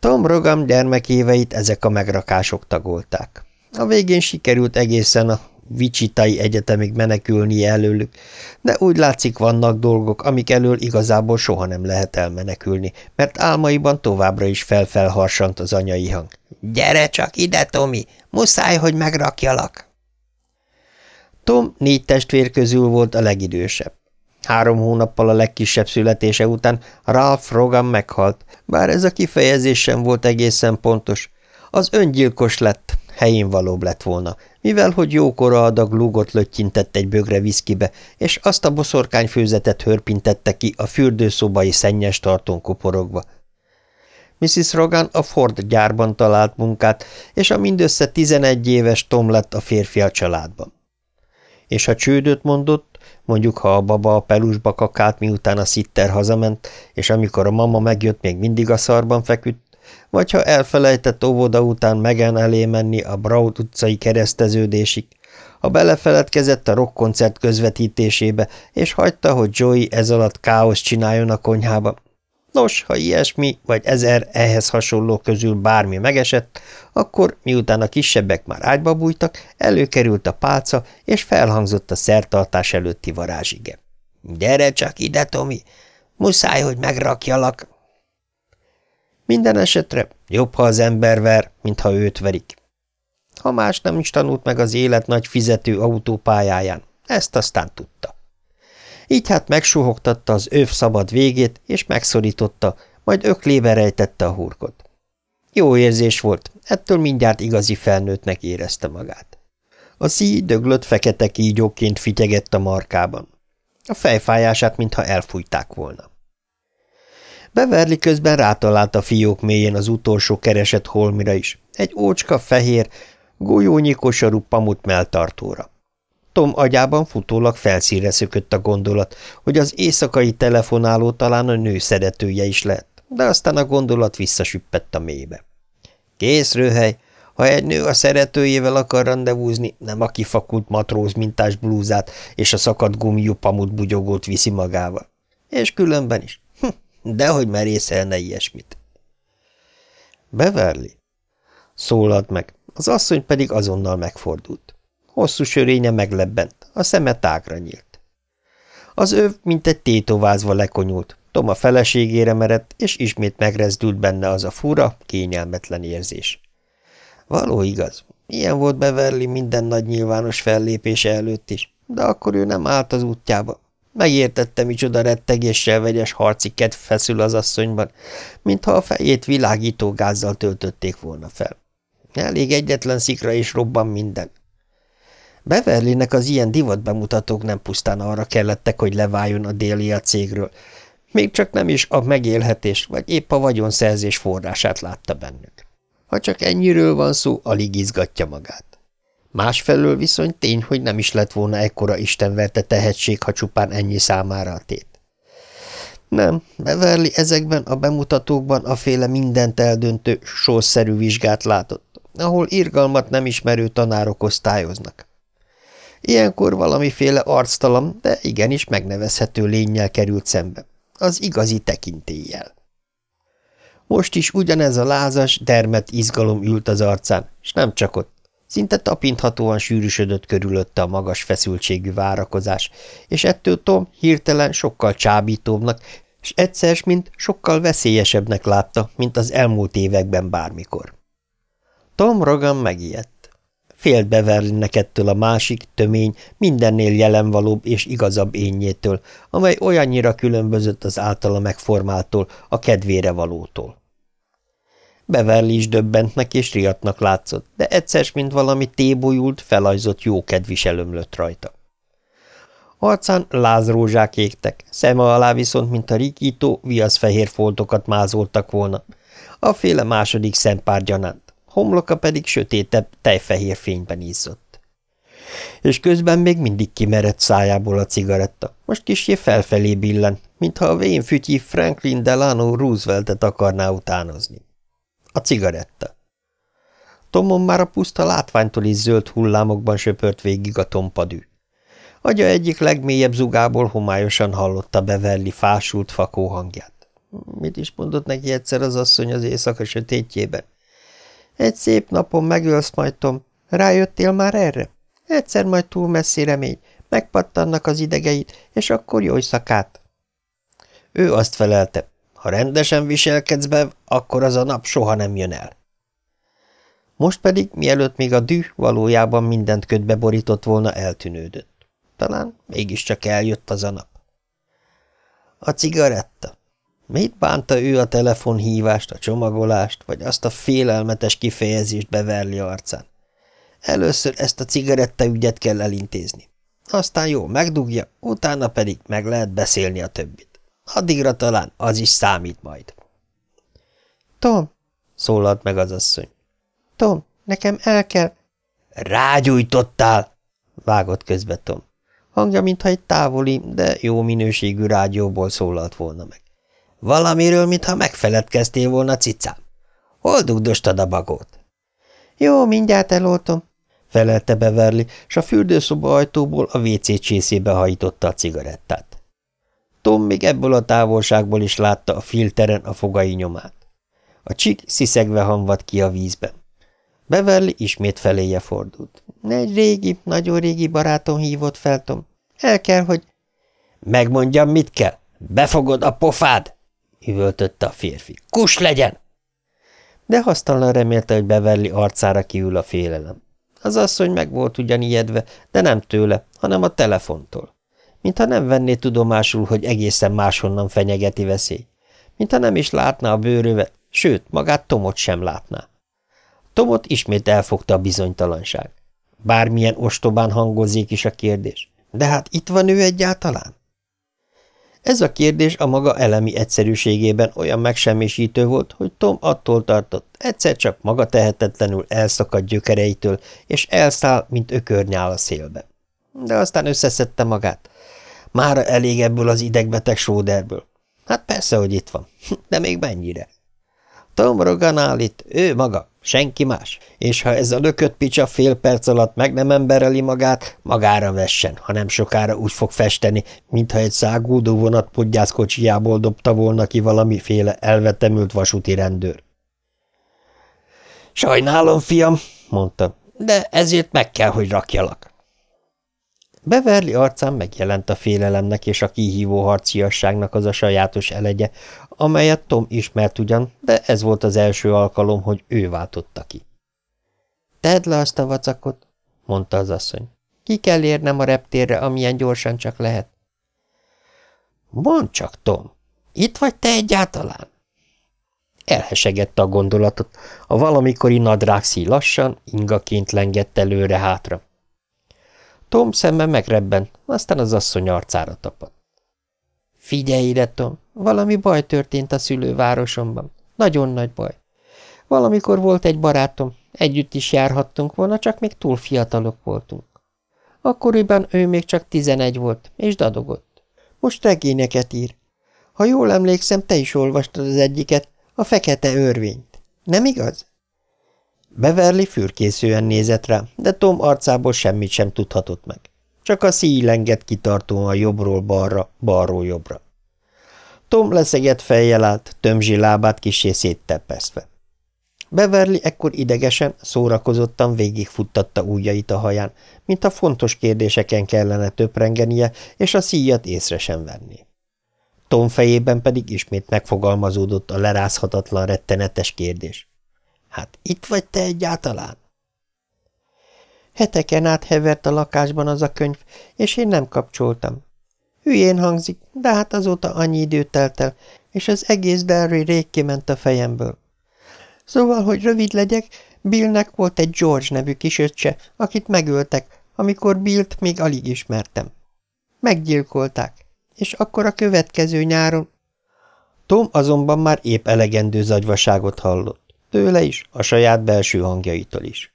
Tom Rogam gyermekéveit ezek a megrakások tagolták. A végén sikerült egészen a Vicsitai Egyetemig menekülni előlük, de úgy látszik vannak dolgok, amik elől igazából soha nem lehet elmenekülni, mert álmaiban továbbra is felfelharsant az anyai hang. – Gyere csak ide, Tomi! Muszáj, hogy megrakjalak! Tom négy testvér közül volt a legidősebb. Három hónappal a legkisebb születése után Ralph Rogan meghalt, bár ez a kifejezés sem volt egészen pontos. Az öngyilkos lett, helyén valóbb lett volna, mivel hogy jókora adag lúgot löttyintett egy bögre viszkibe, és azt a boszorkányfőzetet hörpintette ki a fürdőszobai szennyes tartón koporogva. Mrs. Rogan a Ford gyárban talált munkát, és a mindössze 11 éves Tom lett a férfi a családban. És ha csődöt mondott, mondjuk ha a baba a pelusba kakált, miután a szitter hazament, és amikor a mama megjött, még mindig a szarban feküdt, vagy ha elfelejtett óvoda után megen elé menni a Braut utcai kereszteződésig, ha belefeledkezett a rockkoncert közvetítésébe, és hagyta, hogy Joey ez alatt káosz csináljon a konyhába. Nos, ha ilyesmi, vagy ezer ehhez hasonló közül bármi megesett, akkor, miután a kisebbek már ágyba bújtak, előkerült a pálca, és felhangzott a szertartás előtti varázsige. – Gyere csak ide, Tomi! Muszáj, hogy megrakjalak! Minden esetre jobb, ha az ember ver, mint ha őt verik. Ha más nem is tanult meg az élet nagy fizető autópályáján, ezt aztán tudta. Így hát megsuhogtatta az öv szabad végét, és megszorította, majd öklébe rejtette a hurkot. Jó érzés volt, ettől mindjárt igazi felnőttnek érezte magát. A szíj döglött fekete kígyóként fityegett a markában. A fejfájását, mintha elfújták volna. Beverly közben rátalált a fiók mélyén az utolsó keresett holmira is, egy ócska fehér, golyónyi kosarú pamut melltartóra. Tom agyában futólag felszíre szökött a gondolat, hogy az éjszakai telefonáló talán a nő szeretője is lehet, de aztán a gondolat visszasüppett a mélybe. Kész, röhely! Ha egy nő a szeretőjével akar rendezvúzni, nem a kifakult matróz mintás blúzát és a szakadt gumiú pamut bugyogót viszi magával. És különben is. Dehogy merészelne ilyesmit. Beverly? Szólalt meg, az asszony pedig azonnal megfordult. Hosszú sörénye meglebbent, a szeme tágra nyílt. Az öv, mint egy tétovázva lekonyult, Tom a feleségére merett, és ismét megrezdült benne az a fura, kényelmetlen érzés. Való igaz, ilyen volt Beverly minden nagy nyilvános fellépése előtt is, de akkor ő nem állt az útjába. Megértette, micsoda rettegéssel vegyes harci kedv feszül az asszonyban, mintha a fejét világító gázzal töltötték volna fel. Elég egyetlen szikra is robban minden. Beverlynek az ilyen divat bemutatók nem pusztán arra kellettek, hogy leváljon a déli a cégről, még csak nem is a megélhetés, vagy épp a vagyonszerzés forrását látta bennük. Ha csak ennyiről van szó, alig izgatja magát. Másfelől viszont tény, hogy nem is lett volna ekkora istenverte tehetség, ha csupán ennyi számára a tét. Nem, Beverly ezekben a bemutatókban a féle mindent eldöntő, sorszerű vizsgát látott, ahol irgalmat nem ismerő tanárok osztályoznak. Ilyenkor valamiféle arctalan, de igenis megnevezhető lényel került szembe, az igazi tekintéllyel. Most is ugyanez a lázas, dermet izgalom ült az arcán, és nem csak ott. Szinte tapinthatóan sűrűsödött körülötte a magas feszültségű várakozás, és ettől Tom hirtelen sokkal csábítóbbnak, és egyszer, mint sokkal veszélyesebbnek látta, mint az elmúlt években bármikor. Tom Rogan megijedt. Félt Beverlynek ettől a másik, tömény, mindennél jelenvalóbb és igazabb énjétől, amely olyannyira különbözött az általa megformáltól, a kedvére valótól. Beverly is döbbentnek és riadnak látszott, de egyszer, mint valami tébolyult, felajzott jókedvis elömlött rajta. Arcán lázrózsák égtek, szeme alá viszont, mint a rikító, viaszfehér foltokat mázoltak volna. A féle második szempár gyanánt, homloka pedig sötétebb, tejfehér fényben izzott. És közben még mindig kimerett szájából a cigaretta, most kisé felfelé billen, mintha a vén fütyi Franklin Delano Rooseveltet akarná utánozni. A cigaretta. Tomon már a puszta látványtól is zöld hullámokban söpört végig a tompadű. Agya egyik legmélyebb zugából homályosan hallotta Beverly fásult fakó hangját. Mit is mondott neki egyszer az asszony az éjszaka sötétjében? Egy szép napon megölsz majd, Tom. Rájöttél már erre? Egyszer majd túl messzire mégy, megpattannak az idegeid, és akkor jó szakát. Ő azt felelte, ha rendesen viselkedsz be, akkor az a nap soha nem jön el. Most pedig, mielőtt még a düh valójában mindent ködbe borított volna, eltűnődött. Talán mégiscsak eljött az a nap. A cigaretta. Mit bánta ő a telefonhívást, a csomagolást, vagy azt a félelmetes kifejezést beverli arcán? Először ezt a cigaretta ügyet kell elintézni. Aztán jó, megdugja, utána pedig meg lehet beszélni a többit. Addigra talán az is számít majd. Tom, szólalt meg az asszony. Tom, nekem el kell... Rágyújtottál! vágott közbe Tom. Hangja, mintha egy távoli, de jó minőségű rádióból szólalt volna meg. Valamiről, mintha megfeledkeztél volna, cicám. Hol dugdostad a bagót? Jó, mindjárt eloltom, felelte Beverly, s a fürdőszoba ajtóból a WC csészébe hajította a cigarettát. Tom még ebből a távolságból is látta a filteren a fogai nyomát. A csik sziszegve hamvad ki a vízben. Beverly ismét feléje fordult. Egy régi, nagyon régi barátom hívott fel, Tom. El kell, hogy... Megmondjam, mit kell? Befogod a pofád? üvöltötte a férfi. Kus legyen! De hasztalan remélte, hogy Beverly arcára kiül a félelem. Az asszony meg volt ugyan ijedve, de nem tőle, hanem a telefontól. Mintha nem venné tudomásul, hogy egészen máshonnan fenyegeti veszély. Mintha nem is látná a bőrövet, sőt, magát Tomot sem látná. Tomot ismét elfogta a bizonytalanság. Bármilyen ostobán hangozzék is a kérdés. De hát itt van ő egyáltalán? Ez a kérdés a maga elemi egyszerűségében olyan megsemmisítő volt, hogy Tom attól tartott, egyszer csak maga tehetetlenül elszakad gyökereitől, és elszáll, mint ökörnyál a szélbe. De aztán összeszedte magát. Mára elég ebből az idegbeteg sóderből. Hát persze, hogy itt van, de még mennyire? Tom Rogan áll ő maga, senki más. És ha ez a lökött picsa fél perc alatt meg nem embereli magát, magára vessen, ha nem sokára úgy fog festeni, mintha egy szágúdó vonat podgyászkocsijából dobta volna ki valamiféle elvetemült vasúti rendőr. Sajnálom, fiam, mondta, de ezért meg kell, hogy rakjalak. Beverli arcán megjelent a félelemnek és a kihívó harciasságnak az a sajátos elegye, amelyet Tom ismert ugyan, de ez volt az első alkalom, hogy ő váltotta ki. – Tedd le azt a vacakot, mondta az asszony. Ki kell érnem a reptérre, amilyen gyorsan csak lehet. – Mondd csak, Tom, itt vagy te egyáltalán? Elhesegette a gondolatot, a valamikori nadrágszí lassan, ingaként lengett előre-hátra. Tom szeme megrebben, aztán az asszony arcára tapadt. Figyelj ide, Tom, valami baj történt a szülővárosomban. Nagyon nagy baj. Valamikor volt egy barátom, együtt is járhattunk volna, csak még túl fiatalok voltunk. Akkoriban ő még csak tizenegy volt, és dadogott. Most regényeket ír. Ha jól emlékszem, te is olvastad az egyiket, a fekete örvényt. Nem igaz? Beverly fürkészően nézett rá, de Tom arcából semmit sem tudhatott meg. Csak a szíj lengett kitartóan jobbról balra, balról jobbra. Tom leszegett fejjel állt, tömzsi lábát kisé szétteppesztve. Beverly ekkor idegesen, szórakozottan végigfuttatta ujjait a haján, mint a fontos kérdéseken kellene töprengenie, és a szíjat észre sem venni. Tom fejében pedig ismét megfogalmazódott a lerázhatatlan rettenetes kérdés. Hát itt vagy te egyáltalán? Heteken át hevert a lakásban az a könyv, és én nem kapcsoltam. Hülyén hangzik, de hát azóta annyi idő telt el, és az egész Derry rég kiment a fejemből. Szóval, hogy rövid legyek, Billnek volt egy George nevű kisöccse, akit megöltek, amikor Billt még alig ismertem. Meggyilkolták, és akkor a következő nyáron... Tom azonban már épp elegendő zagyvaságot hallott. Tőle is, a saját belső hangjaitól is.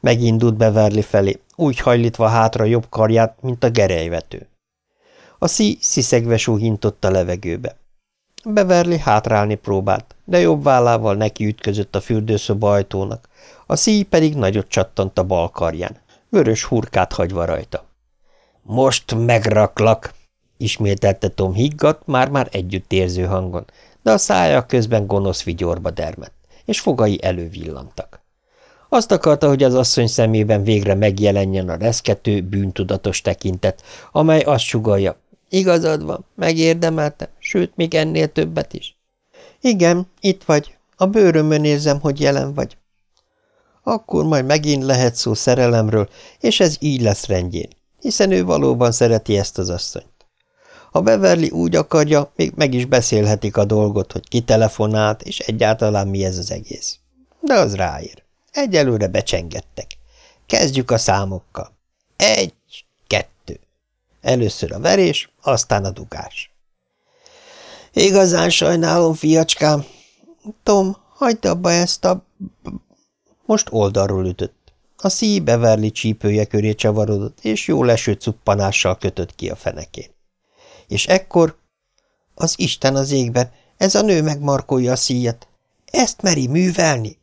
Megindult Beverly felé, úgy hajlítva hátra jobb karját, mint a gerejvető. A szí sziszegve súhintott a levegőbe. Beverly hátrálni próbált, de jobb vállával neki ütközött a fürdőszoba ajtónak, a szíj pedig nagyot csattant a bal karján, vörös hurkát hagyva rajta. – Most megraklak! – ismételte Tom higgadt, már-már együtt érző hangon, de a szája közben gonosz vigyorba dermett, és fogai elővillantak. Azt akarta, hogy az asszony szemében végre megjelenjen a reszkető, bűntudatos tekintet, amely azt sugalja, igazad van, megérdemeltem, sőt, még ennél többet is. Igen, itt vagy, a bőrömön érzem, hogy jelen vagy. Akkor majd megint lehet szó szerelemről, és ez így lesz rendjén, hiszen ő valóban szereti ezt az asszonyt. Ha Beverly úgy akarja, még meg is beszélhetik a dolgot, hogy ki telefonált, és egyáltalán mi ez az egész. De az ráér. Egyelőre becsengettek. Kezdjük a számokkal. Egy, kettő. Először a verés, aztán a dugás. Igazán sajnálom, fiacskám. Tom, hagyd abba ezt a... Most oldalról ütött. A szíj Beverly csípője köré csavarodott, és jó leső cuppanással kötött ki a fenekén. És ekkor... Az Isten az égben, ez a nő megmarkolja a szíjat. Ezt meri művelni?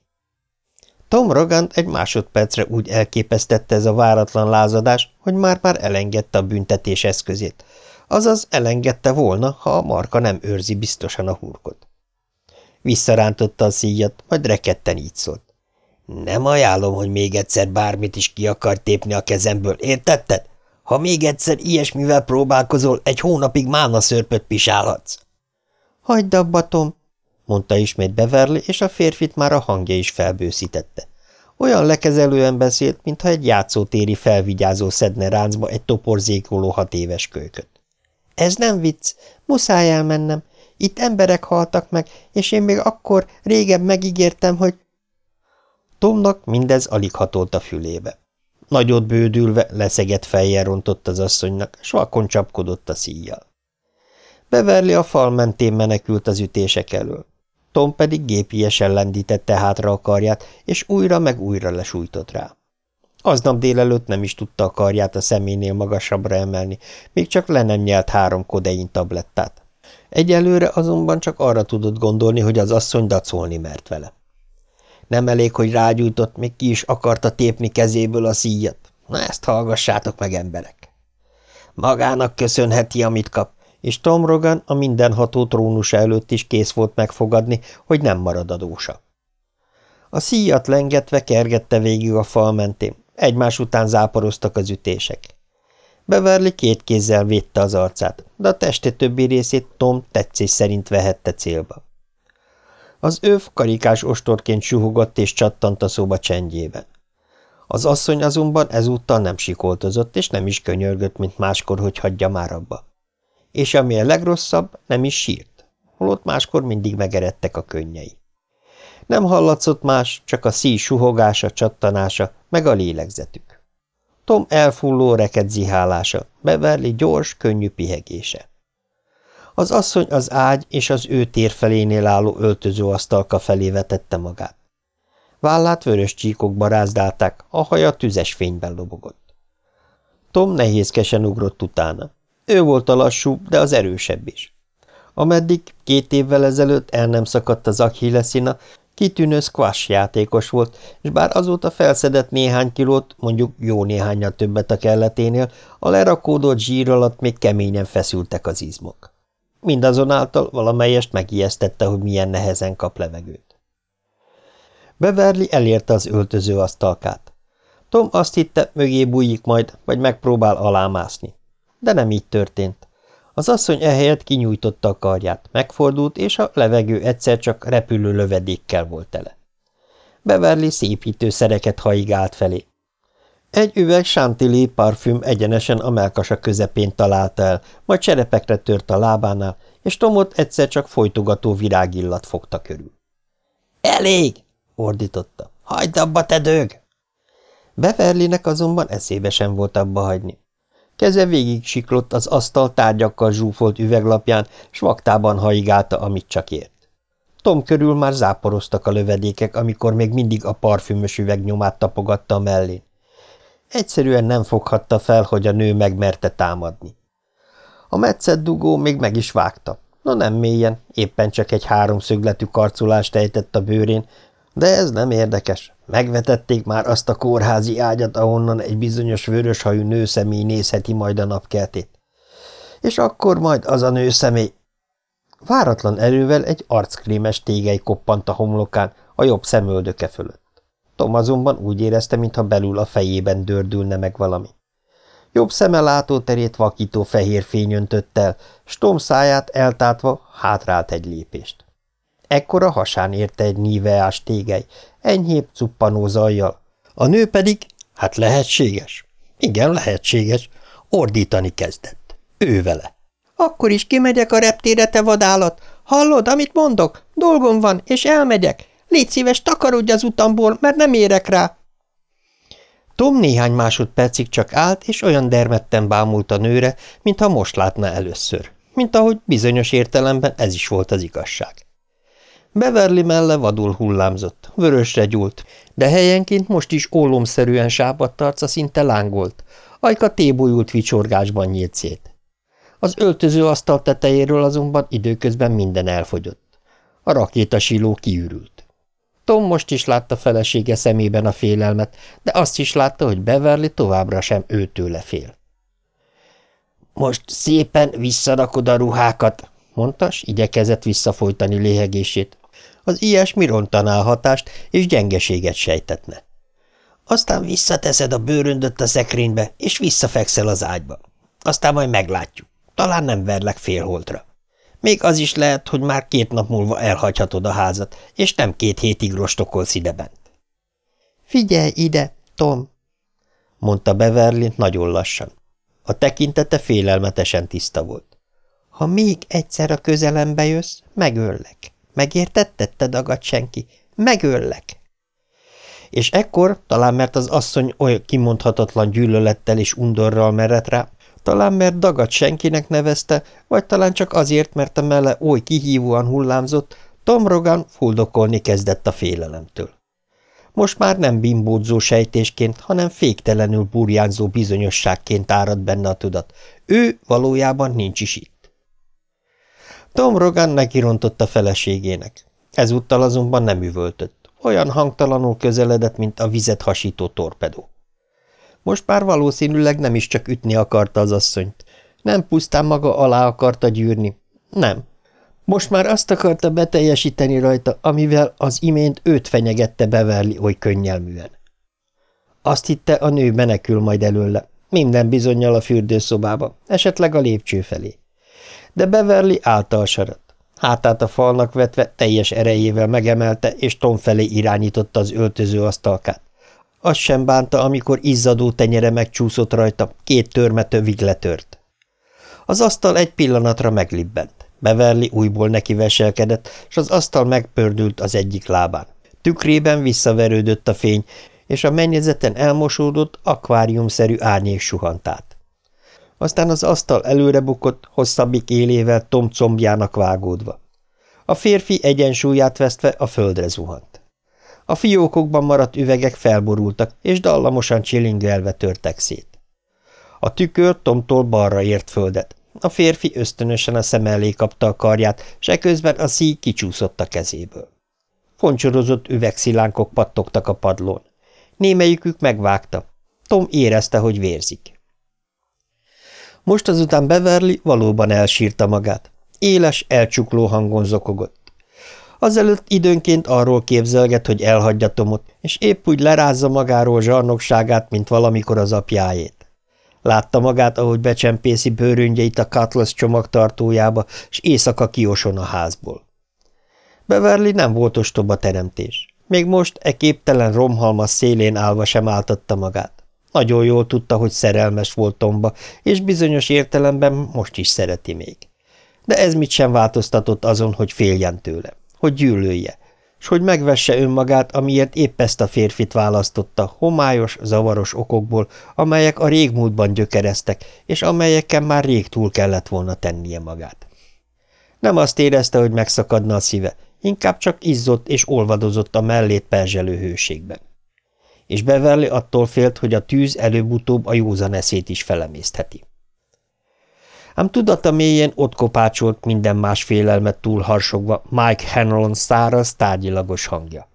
Tom Rogant egy másodpercre úgy elképesztette ez a váratlan lázadás, hogy már-már elengedte a büntetés eszközét. Azaz elengedte volna, ha a marka nem őrzi biztosan a hurkot. Visszarántotta a szíjat, majd rekedten így szólt. Nem ajánlom, hogy még egyszer bármit is ki akar tépni a kezemből, értetted? Ha még egyszer ilyesmivel próbálkozol, egy hónapig mána szörpöt pisálhatsz. Hagyd abba, Tom, mondta ismét Beverly, és a férfit már a hangja is felbőszítette. Olyan lekezelően beszélt, mintha egy játszótéri felvigyázó szedne ráncba egy toporzékoló hat éves kölyköt. Ez nem vicc, muszáj elmennem. Itt emberek haltak meg, és én még akkor régebb megígértem, hogy... Tomnak mindez alig hatolt a fülébe. Nagyot bődülve, leszegett fejjel rontott az asszonynak, s vakon csapkodott a szíjjal. Beverli a fal mentén menekült az ütések elől. Tom pedig gépiesen lendítette hátra a karját, és újra meg újra lesújtott rá. Aznap délelőtt nem is tudta a karját a szeménél magasabbra emelni, még csak le nem nyelt három kodein tablettát. Egyelőre azonban csak arra tudott gondolni, hogy az asszony dacolni mert vele. Nem elég, hogy rágyújtott, még ki is akarta tépni kezéből a szíjat. Na ezt hallgassátok meg, emberek! Magának köszönheti, amit kap, és Tom Rogan a mindenható trónusa előtt is kész volt megfogadni, hogy nem marad adósa. A szíjat lengetve kergette végig a fal mentén, egymás után záporoztak az ütések. Beverly két kézzel védte az arcát, de a teste többi részét Tom tetszés szerint vehette célba. Az öv karikás ostorként suhogott és csattant a szoba csendjében. Az asszony azonban ezúttal nem sikoltozott, és nem is könyörgött, mint máskor, hogy hagyja már abba. És ami a legrosszabb, nem is sírt, holott máskor mindig megeredtek a könnyei. Nem hallatszott más, csak a szíj suhogása, csattanása, meg a lélegzetük. Tom elfulló reket zihálása, Beverly gyors, könnyű pihegése. Az asszony az ágy és az ő térfelénél álló öltözőasztalka felé vetette magát. Vállát vörös csíkok barázdálták, a haja tüzes fényben lobogott. Tom nehézkesen ugrott utána. Ő volt a lassú, de az erősebb is. Ameddig két évvel ezelőtt el nem szakadt az Achilleszina, kitűnő squash játékos volt, és bár azóta felszedett néhány kilót, mondjuk jó néhányal többet a kelleténél, a lerakódott zsír alatt még keményen feszültek az izmok. Mindazonáltal valamelyest megijesztette, hogy milyen nehezen kap levegőt. Beverly elérte az öltöző asztalkát. Tom azt hitte, mögé bújik majd, vagy megpróbál alámászni. De nem így történt. Az asszony ehelyett kinyújtotta a karját, megfordult, és a levegő egyszer csak repülő lövedékkel volt tele. Beverly szépítő szereket haigált felé. Egy üveg Chantilly parfüm egyenesen a melkasa közepén találta el, majd cserepekre tört a lábánál, és Tomot egyszer csak folytogató virágillat fogta körül. – Elég! – ordította. – Hagyd abba, te dög! Beverlynek azonban eszébe sem volt abba hagyni. Keze végig siklott az asztal tárgyakkal zsúfolt üveglapján, s vaktában haigálta, amit csak ért. Tom körül már záporoztak a lövedékek, amikor még mindig a parfümös üveg nyomát tapogatta a mellén. Egyszerűen nem foghatta fel, hogy a nő megmerte támadni. A metszett dugó még meg is vágta. Na nem mélyen, éppen csak egy háromszögletű karcolást ejtett a bőrén, de ez nem érdekes. Megvetették már azt a kórházi ágyat, ahonnan egy bizonyos vöröshajú nőszemély nézheti majd a napkeltét. És akkor majd az a nőszemély... Váratlan erővel egy arckrémes tégely koppant a homlokán, a jobb szemöldöke fölött. Tom azonban úgy érezte, mintha belül a fejében dördülne meg valami. Jobb szeme látóterét vakító fehér fény öntött el, s Tom száját eltátva hátrált egy lépést. Ekkor a hasán érte egy níveás tégely, enyhébb cuppanó zajjal. A nő pedig, hát lehetséges, igen, lehetséges, ordítani kezdett. Ő vele. Akkor is kimegyek a reptére, te vadállat. Hallod, amit mondok? Dolgom van, és elmegyek. Légy szíves, takarodj az utamból, mert nem érek rá. Tom néhány másodpercig csak állt, és olyan dermedten bámult a nőre, mintha most látna először. Mint ahogy bizonyos értelemben ez is volt az igazság. Beverly melle vadul hullámzott, vörösre gyúlt, de helyenként most is ólomszerűen sápadt arca szinte lángolt, ajka tébolyult vicsorgásban nyílt szét. Az öltöző asztal tetejéről azonban időközben minden elfogyott. A rakétasiló kiürült. Tom most is látta felesége szemében a félelmet, de azt is látta, hogy Beverly továbbra sem őtőle fél. – Most szépen visszarakod a ruhákat – mondta, s igyekezett visszafolytani léhegését. Az ilyesmi rontaná a hatást, és gyengeséget sejtetne. Aztán visszateszed a bőröndöt a szekrénybe, és visszafekszel az ágyba. Aztán majd meglátjuk. Talán nem verlek félholtra. Még az is lehet, hogy már két nap múlva elhagyhatod a házat, és nem két hétig rostokolsz idebent. Figyelj ide, Tom, mondta Beverly nagyon lassan. A tekintete félelmetesen tiszta volt. Ha még egyszer a közelembe jössz, megöllek. Megértetted, te dagad senki? Megöllek. És ekkor, talán mert az asszony olyan kimondhatatlan gyűlölettel és undorral merett rá, talán mert dagat senkinek nevezte, vagy talán csak azért, mert a melle oly kihívóan hullámzott, Tom Rogan fuldokolni kezdett a félelemtől. Most már nem bimbódzó sejtésként, hanem féktelenül burjánzó bizonyosságként árad benne a tudat. Ő valójában nincs is itt. Tom Rogan nekirontott a feleségének. Ezúttal azonban nem üvöltött. Olyan hangtalanul közeledett, mint a vizet hasító torpedó. Most már valószínűleg nem is csak ütni akarta az asszonyt. Nem pusztán maga alá akarta gyűrni. Nem. Most már azt akarta beteljesíteni rajta, amivel az imént őt fenyegette Beverly oly könnyelműen. Azt hitte, a nő menekül majd előle, minden bizonyal a fürdőszobába, esetleg a lépcső felé. De Beverly állta a sarat. Hátát a falnak vetve teljes erejével megemelte, és Tom felé irányította az öltöző asztalkát. Azt sem bánta, amikor izzadó tenyere megcsúszott rajta, két törmetövig letört. Az asztal egy pillanatra meglibbent. Beverly újból neki veselkedett, és az asztal megpördült az egyik lábán. Tükrében visszaverődött a fény, és a mennyezeten elmosódott, akváriumszerű árnyék suhant át. Aztán az asztal előre bukott, hosszabbik élével Tom combjának vágódva. A férfi egyensúlyát vesztve a földre zuhant. A fiókokban maradt üvegek felborultak, és dallamosan csilingelve törtek szét. A tükör Tomtól balra ért földet. A férfi ösztönösen a szem elé kapta a karját, s eközben a szíj kicsúszott a kezéből. Foncsorozott üvegszilánkok pattogtak a padlón. Némelyikük megvágta. Tom érezte, hogy vérzik. Most azután Beverly valóban elsírta magát. Éles, elcsukló hangon zokogott. Azelőtt időnként arról képzelget, hogy elhagyja Tomot, és épp úgy lerázza magáról zsarnokságát, mint valamikor az apjáét. Látta magát, ahogy becsempészi bőröngyeit a Cutlass csomagtartójába, és éjszaka kioson a házból. Beverly nem volt ostoba teremtés. Még most e képtelen romhalmas szélén állva sem áltatta magát. Nagyon jól tudta, hogy szerelmes volt Tomba, és bizonyos értelemben most is szereti még. De ez mit sem változtatott azon, hogy féljen tőle hogy gyűlölje, s hogy megvesse önmagát, amiért épp ezt a férfit választotta, homályos, zavaros okokból, amelyek a régmúltban gyökereztek, és amelyekkel már rég túl kellett volna tennie magát. Nem azt érezte, hogy megszakadna a szíve, inkább csak izzott és olvadozott a mellét perzselő hőségben. És Beverly attól félt, hogy a tűz előbb-utóbb a józan eszét is felemésztheti ám tudata mélyén ott kopácsolt minden más félelmet túlharsogva Mike Hanlon száraz, tárgyilagos hangja.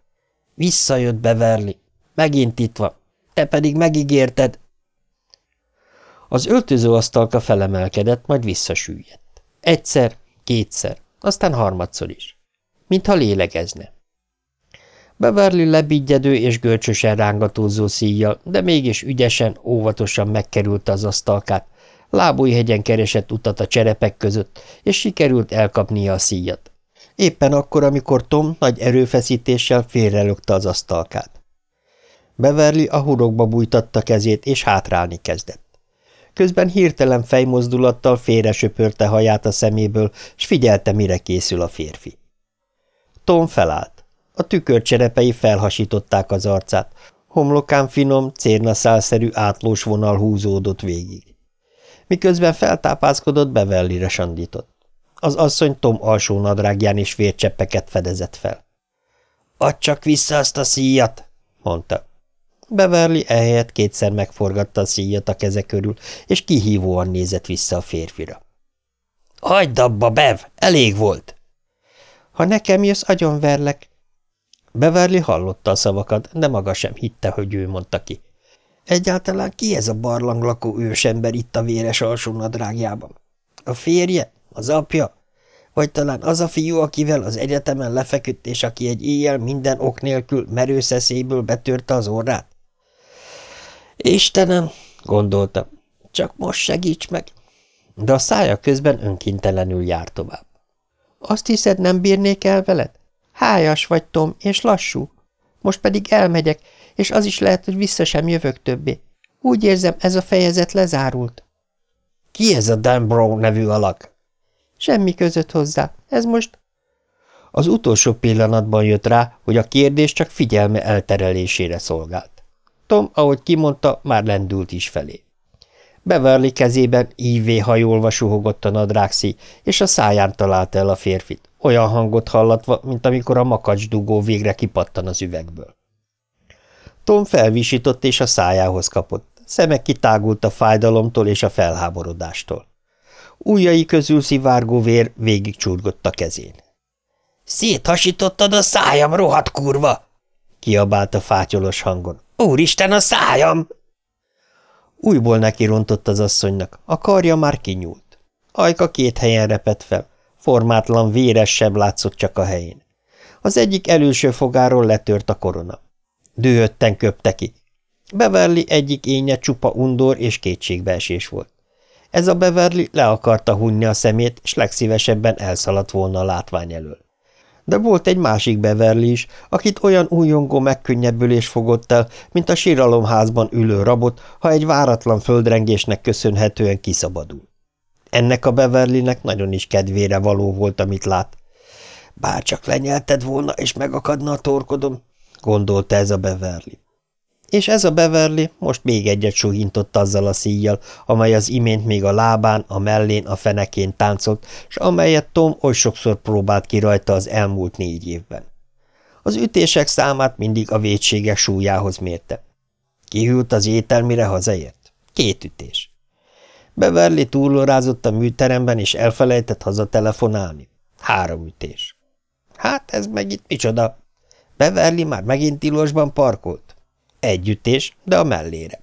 Visszajött Beverly. Megint itt van. Te pedig megígérted. Az öltözőasztalka felemelkedett, majd visszasüllyedt. Egyszer, kétszer, aztán harmadszor is. Mintha lélegezne. Beverly lebigyedő és görcsösen rángatózó szíjjal, de mégis ügyesen, óvatosan megkerülte az asztalkát, Lábújhegyen keresett utat a cserepek között, és sikerült elkapnia a szíjat. Éppen akkor, amikor Tom nagy erőfeszítéssel félrelökte az asztalkát. Beverly a hurokba bújtatta kezét, és hátrálni kezdett. Közben hirtelen fejmozdulattal félre söpörte haját a szeméből, s figyelte, mire készül a férfi. Tom felállt. A tükörcserepei felhasították az arcát, homlokán finom, cérnaszálszerű átlós vonal húzódott végig. Miközben feltápászkodott, Beverlyre sandított. Az asszony Tom alsó nadrágján is vércseppeket fedezett fel. – Add csak vissza azt a szíjat! – mondta. Beverly ehelyett kétszer megforgatta a szíjat a keze körül, és kihívóan nézett vissza a férfira. – Hagyd abba, Bev! Elég volt! – Ha nekem jössz, agyonverlek! Beverly hallotta a szavakat, de maga sem hitte, hogy ő mondta ki. Egyáltalán ki ez a barlang lakó ősember itt a véres alsó nadrágjában? A férje? Az apja? Vagy talán az a fiú, akivel az egyetemen lefeküdt, és aki egy éjjel minden ok nélkül merőszeszéből betörte az orrát? Istenem, gondolta, csak most segíts meg. De a szája közben önkintelenül jár tovább. Azt hiszed, nem bírnék el veled? Hájas vagy, Tom, és lassú. Most pedig elmegyek, és az is lehet, hogy vissza sem jövök többé. Úgy érzem, ez a fejezet lezárult. Ki ez a Dan Brown nevű alak? Semmi között hozzá. Ez most... Az utolsó pillanatban jött rá, hogy a kérdés csak figyelme elterelésére szolgált. Tom, ahogy kimondta, már lendült is felé. Beverly kezében ívé hajolva suhogott a nadrágszí, és a száján találta el a férfit, olyan hangot hallatva, mint amikor a makacsdugó végre kipattan az üvegből. Tom felvisított és a szájához kapott, szeme kitágult a fájdalomtól és a felháborodástól. Újjai közül szivárgó vér végig csurgott a kezén. – Széthasítottad a szájam, rohadt kurva! – kiabált a fátyolos hangon. – Úristen, a szájam! Újból neki rontott az asszonynak, a karja már kinyúlt. Ajka két helyen repett fel, formátlan véres seb látszott csak a helyén. Az egyik előső fogáról letört a korona. Dühötten köpte ki. Beverly egyik énje csupa undor és kétségbeesés volt. Ez a Beverly le akarta hunni a szemét, és legszívesebben elszaladt volna a látvány elől. De volt egy másik Beverly is, akit olyan újongó megkönnyebbülés fogott el, mint a síralomházban ülő rabot, ha egy váratlan földrengésnek köszönhetően kiszabadul. Ennek a Beverlynek nagyon is kedvére való volt, amit lát. Bár csak lenyelted volna, és megakadna a torkodom, gondolta ez a Beverly. És ez a Beverly most még egyet suhintott azzal a szíjjal, amely az imént még a lábán, a mellén, a fenekén táncolt, s amelyet Tom oly sokszor próbált ki rajta az elmúlt négy évben. Az ütések számát mindig a vétsége súlyához mérte. Kihűlt az ételmire hazaért? Két ütés. Beverly túlorázott a műteremben, és elfelejtett hazatelefonálni. Három ütés. Hát ez meg itt micsoda? Beverly már megint tilosban parkolt. Együttés, de a mellére.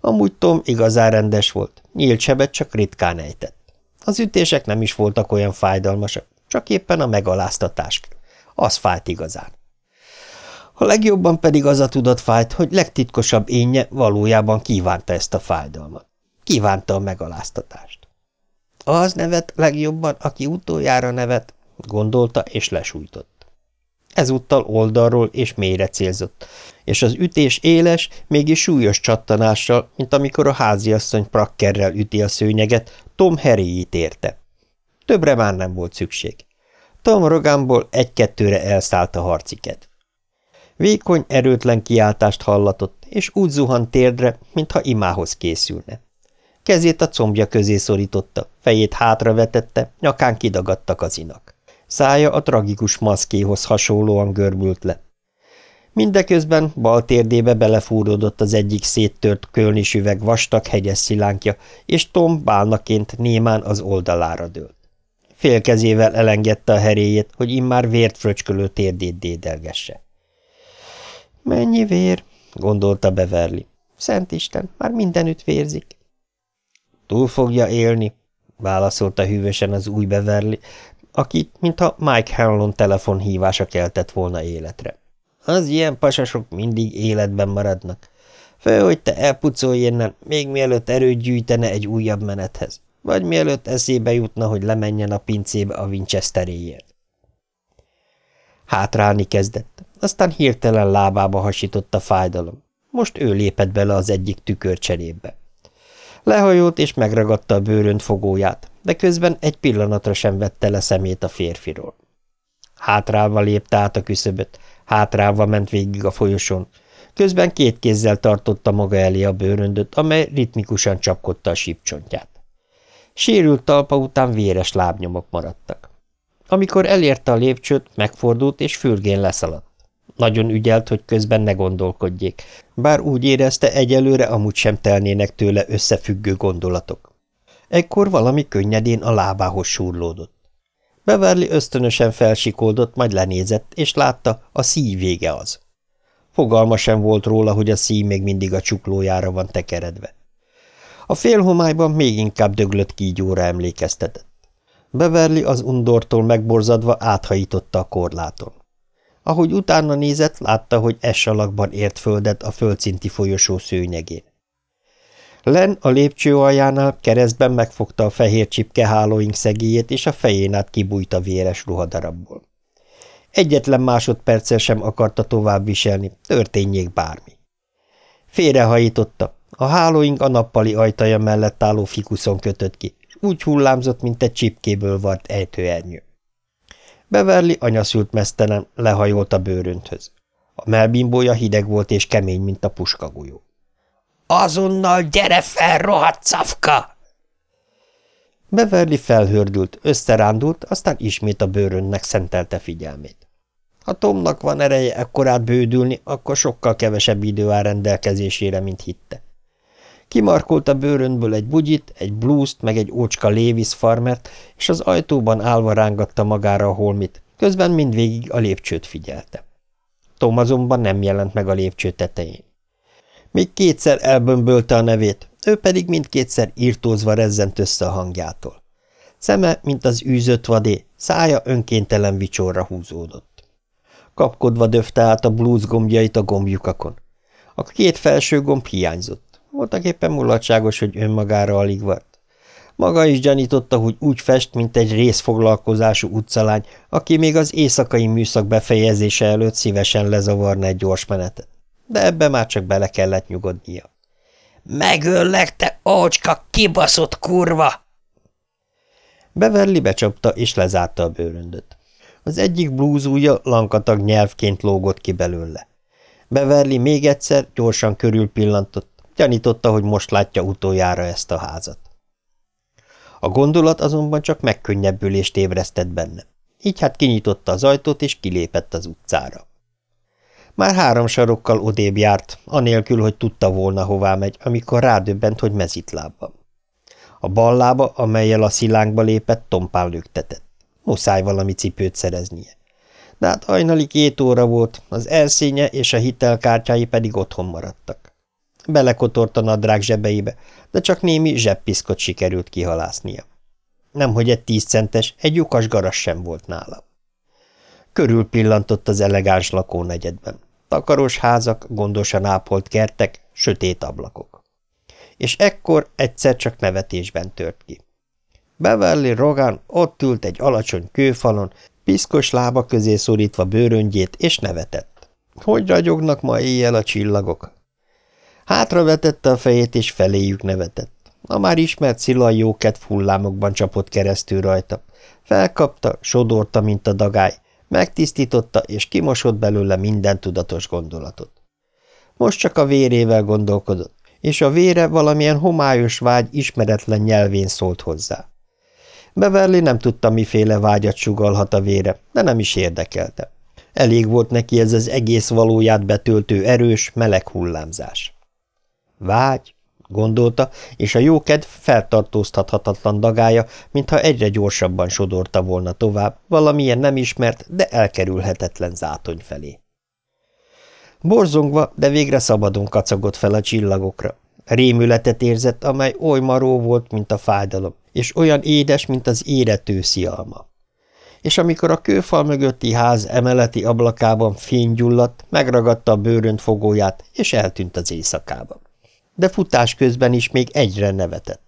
Amúgy Tom igazán rendes volt, nyílt sebet csak ritkán ejtett. Az ütések nem is voltak olyan fájdalmasak, csak éppen a megaláztatás. Az fájt igazán. A legjobban pedig az a tudat fájt, hogy legtitkosabb énje valójában kívánta ezt a fájdalmat. Kívánta a megaláztatást. Az nevet legjobban, aki utoljára nevet, gondolta és lesújtott. Ezúttal oldalról és mélyre célzott, és az ütés éles, mégis súlyos csattanással, mint amikor a háziasszony prakkerrel üti a szőnyeget, Tom heréjét érte. Többre már nem volt szükség. Tom Rogámból egy-kettőre elszállt a harciket. Vékony, erőtlen kiáltást hallatott, és úgy zuhant térdre, mintha imához készülne. Kezét a combja közé szorította, fejét hátravetette, nyakán kidagadtak az inak. Szája a tragikus maszkéhoz hasonlóan görbült le. Mindeközben bal térdébe belefúródott az egyik széttört kölnis üveg vastag hegyes szilánkja, és Tom bálnaként némán az oldalára dőlt. Félkezével elengedte a heréjét, hogy immár vért fröcskölő térdét dédelgesse. – Mennyi vér? – gondolta Beverly. – Szent Isten, már mindenütt vérzik. – Túl fogja élni – válaszolta hűvösen az új Beverly, akit, mintha Mike Hanlon telefonhívása keltett volna életre. Az ilyen pasasok mindig életben maradnak. Fő, hogy te elpucolj innen, még mielőtt erőt gyűjtene egy újabb menethez, vagy mielőtt eszébe jutna, hogy lemenjen a pincébe a Winchesteréért. Hátrálni kezdett, aztán hirtelen lábába hasított a fájdalom. Most ő lépett bele az egyik tükörcserébe. Lehajolt és megragadta a bőrönt fogóját, de közben egy pillanatra sem vette le szemét a férfiról. Hátrálva lépte át a küszöböt, hátrálva ment végig a folyosón, közben két kézzel tartotta maga elé a bőröndöt, amely ritmikusan csapkodta a sípcsontját. Sérült talpa után véres lábnyomok maradtak. Amikor elérte a lépcsőt, megfordult és fürgén leszaladt. Nagyon ügyelt, hogy közben ne gondolkodjék, bár úgy érezte, egyelőre amúgy sem telnének tőle összefüggő gondolatok. Ekkor valami könnyedén a lábához súrlódott. Beverly ösztönösen felsikoldott, majd lenézett, és látta, a szív vége az. Fogalma sem volt róla, hogy a szív még mindig a csuklójára van tekeredve. A félhomályban még inkább döglött kígyóra emlékeztetett. Beverly az undortól megborzadva áthajította a korláton. Ahogy utána nézett, látta, hogy es alakban ért földet a földszinti folyosó szőnyegén. Len a lépcső aljánál keresztben megfogta a fehér csipke hálóink szegélyét, és a fején át kibújt a véres ruhadarabból. Egyetlen másodperccel sem akarta tovább viselni, történjék bármi. Félrehajította, a hálóink a nappali ajtaja mellett álló fikuszon kötött ki, úgy hullámzott, mint egy csipkéből vart ejtőernyő. Beverly anyaszült mesztelen, lehajolt a bőrönthöz. A melbimbója hideg volt és kemény, mint a puskagújó. – Azonnal gyere fel, rohadt szafka! Beverly felhördült, összerándult, aztán ismét a bőrönnek szentelte figyelmét. Ha Tomnak van ereje ekkorát bődülni, akkor sokkal kevesebb idő áll rendelkezésére, mint hitte. Kimarkolt a bőrönből egy bugyit, egy blúzt, meg egy ócska Lévis farmert, és az ajtóban állva rángatta magára a holmit, közben mindvégig a lépcsőt figyelte. Tom azonban nem jelent meg a lépcső tetején. Még kétszer elbömbölte a nevét, ő pedig mindkétszer írtózva rezzent össze a hangjától. Szeme, mint az űzött vadé, szája önkéntelen vicsorra húzódott. Kapkodva döfte át a blúz gombjait a gombjukakon. A két felső gomb hiányzott. Voltak éppen mulatságos, hogy önmagára alig vart. Maga is gyanította, hogy úgy fest, mint egy részfoglalkozású utcalány, aki még az éjszakai műszak befejezése előtt szívesen lezavarna egy gyors menetet. De ebbe már csak bele kellett nyugodnia. – Megöllek, te ócska, kibaszott kurva! Beverly becsapta és lezárta a bőröndöt. Az egyik blúzúja lankatag nyelvként lógott ki belőle. Beverly még egyszer gyorsan körülpillantott, Gyanította, hogy most látja utoljára ezt a házat. A gondolat azonban csak megkönnyebbülést ébresztett benne. Így hát kinyitotta az ajtót, és kilépett az utcára. Már három sarokkal odébb járt, anélkül, hogy tudta volna, hová megy, amikor rádöbbent, hogy mezitlábban. A bal lába, amelyel a szilánkba lépett, tompán lüktetett. Muszáj valami cipőt szereznie. De hát hajnali két óra volt, az elszénye és a hitelkártyái pedig otthon maradtak. Belekotort a nadrág zsebeibe, de csak némi zsebpiszkot sikerült kihalásznia. Nemhogy egy tíz centes, egy lyukas garas sem volt nála. Körül pillantott az elegáns lakónegyedben. Takaros házak, gondosan ápolt kertek, sötét ablakok. És ekkor egyszer csak nevetésben tört ki. Beverly Rogan ott ült egy alacsony kőfalon, piszkos lába közé szorítva bőröngyét, és nevetett. Hogy ragyognak ma éjjel a csillagok? Hátravetette a fejét, és feléjük nevetett. A már ismert szilaj jókedv hullámokban csapott keresztül rajta. Felkapta, sodorta, mint a dagály, megtisztította, és kimosott belőle minden tudatos gondolatot. Most csak a vérével gondolkodott, és a vére valamilyen homályos vágy ismeretlen nyelvén szólt hozzá. Beverly nem tudta, miféle vágyat sugalhat a vére, de nem is érdekelte. Elég volt neki ez az egész valóját betöltő erős, meleg hullámzás. Vágy, gondolta, és a jókedv feltartóztathatatlan dagája, mintha egyre gyorsabban sodorta volna tovább, valamilyen nem ismert, de elkerülhetetlen zátony felé. Borzongva, de végre szabadon kacagott fel a csillagokra. Rémületet érzett, amely oly maró volt, mint a fájdalom, és olyan édes, mint az érett őszi alma. És amikor a kőfal mögötti ház emeleti ablakában fény gyulladt, megragadta a bőrönt fogóját, és eltűnt az éjszakában de futás közben is még egyre nevetett.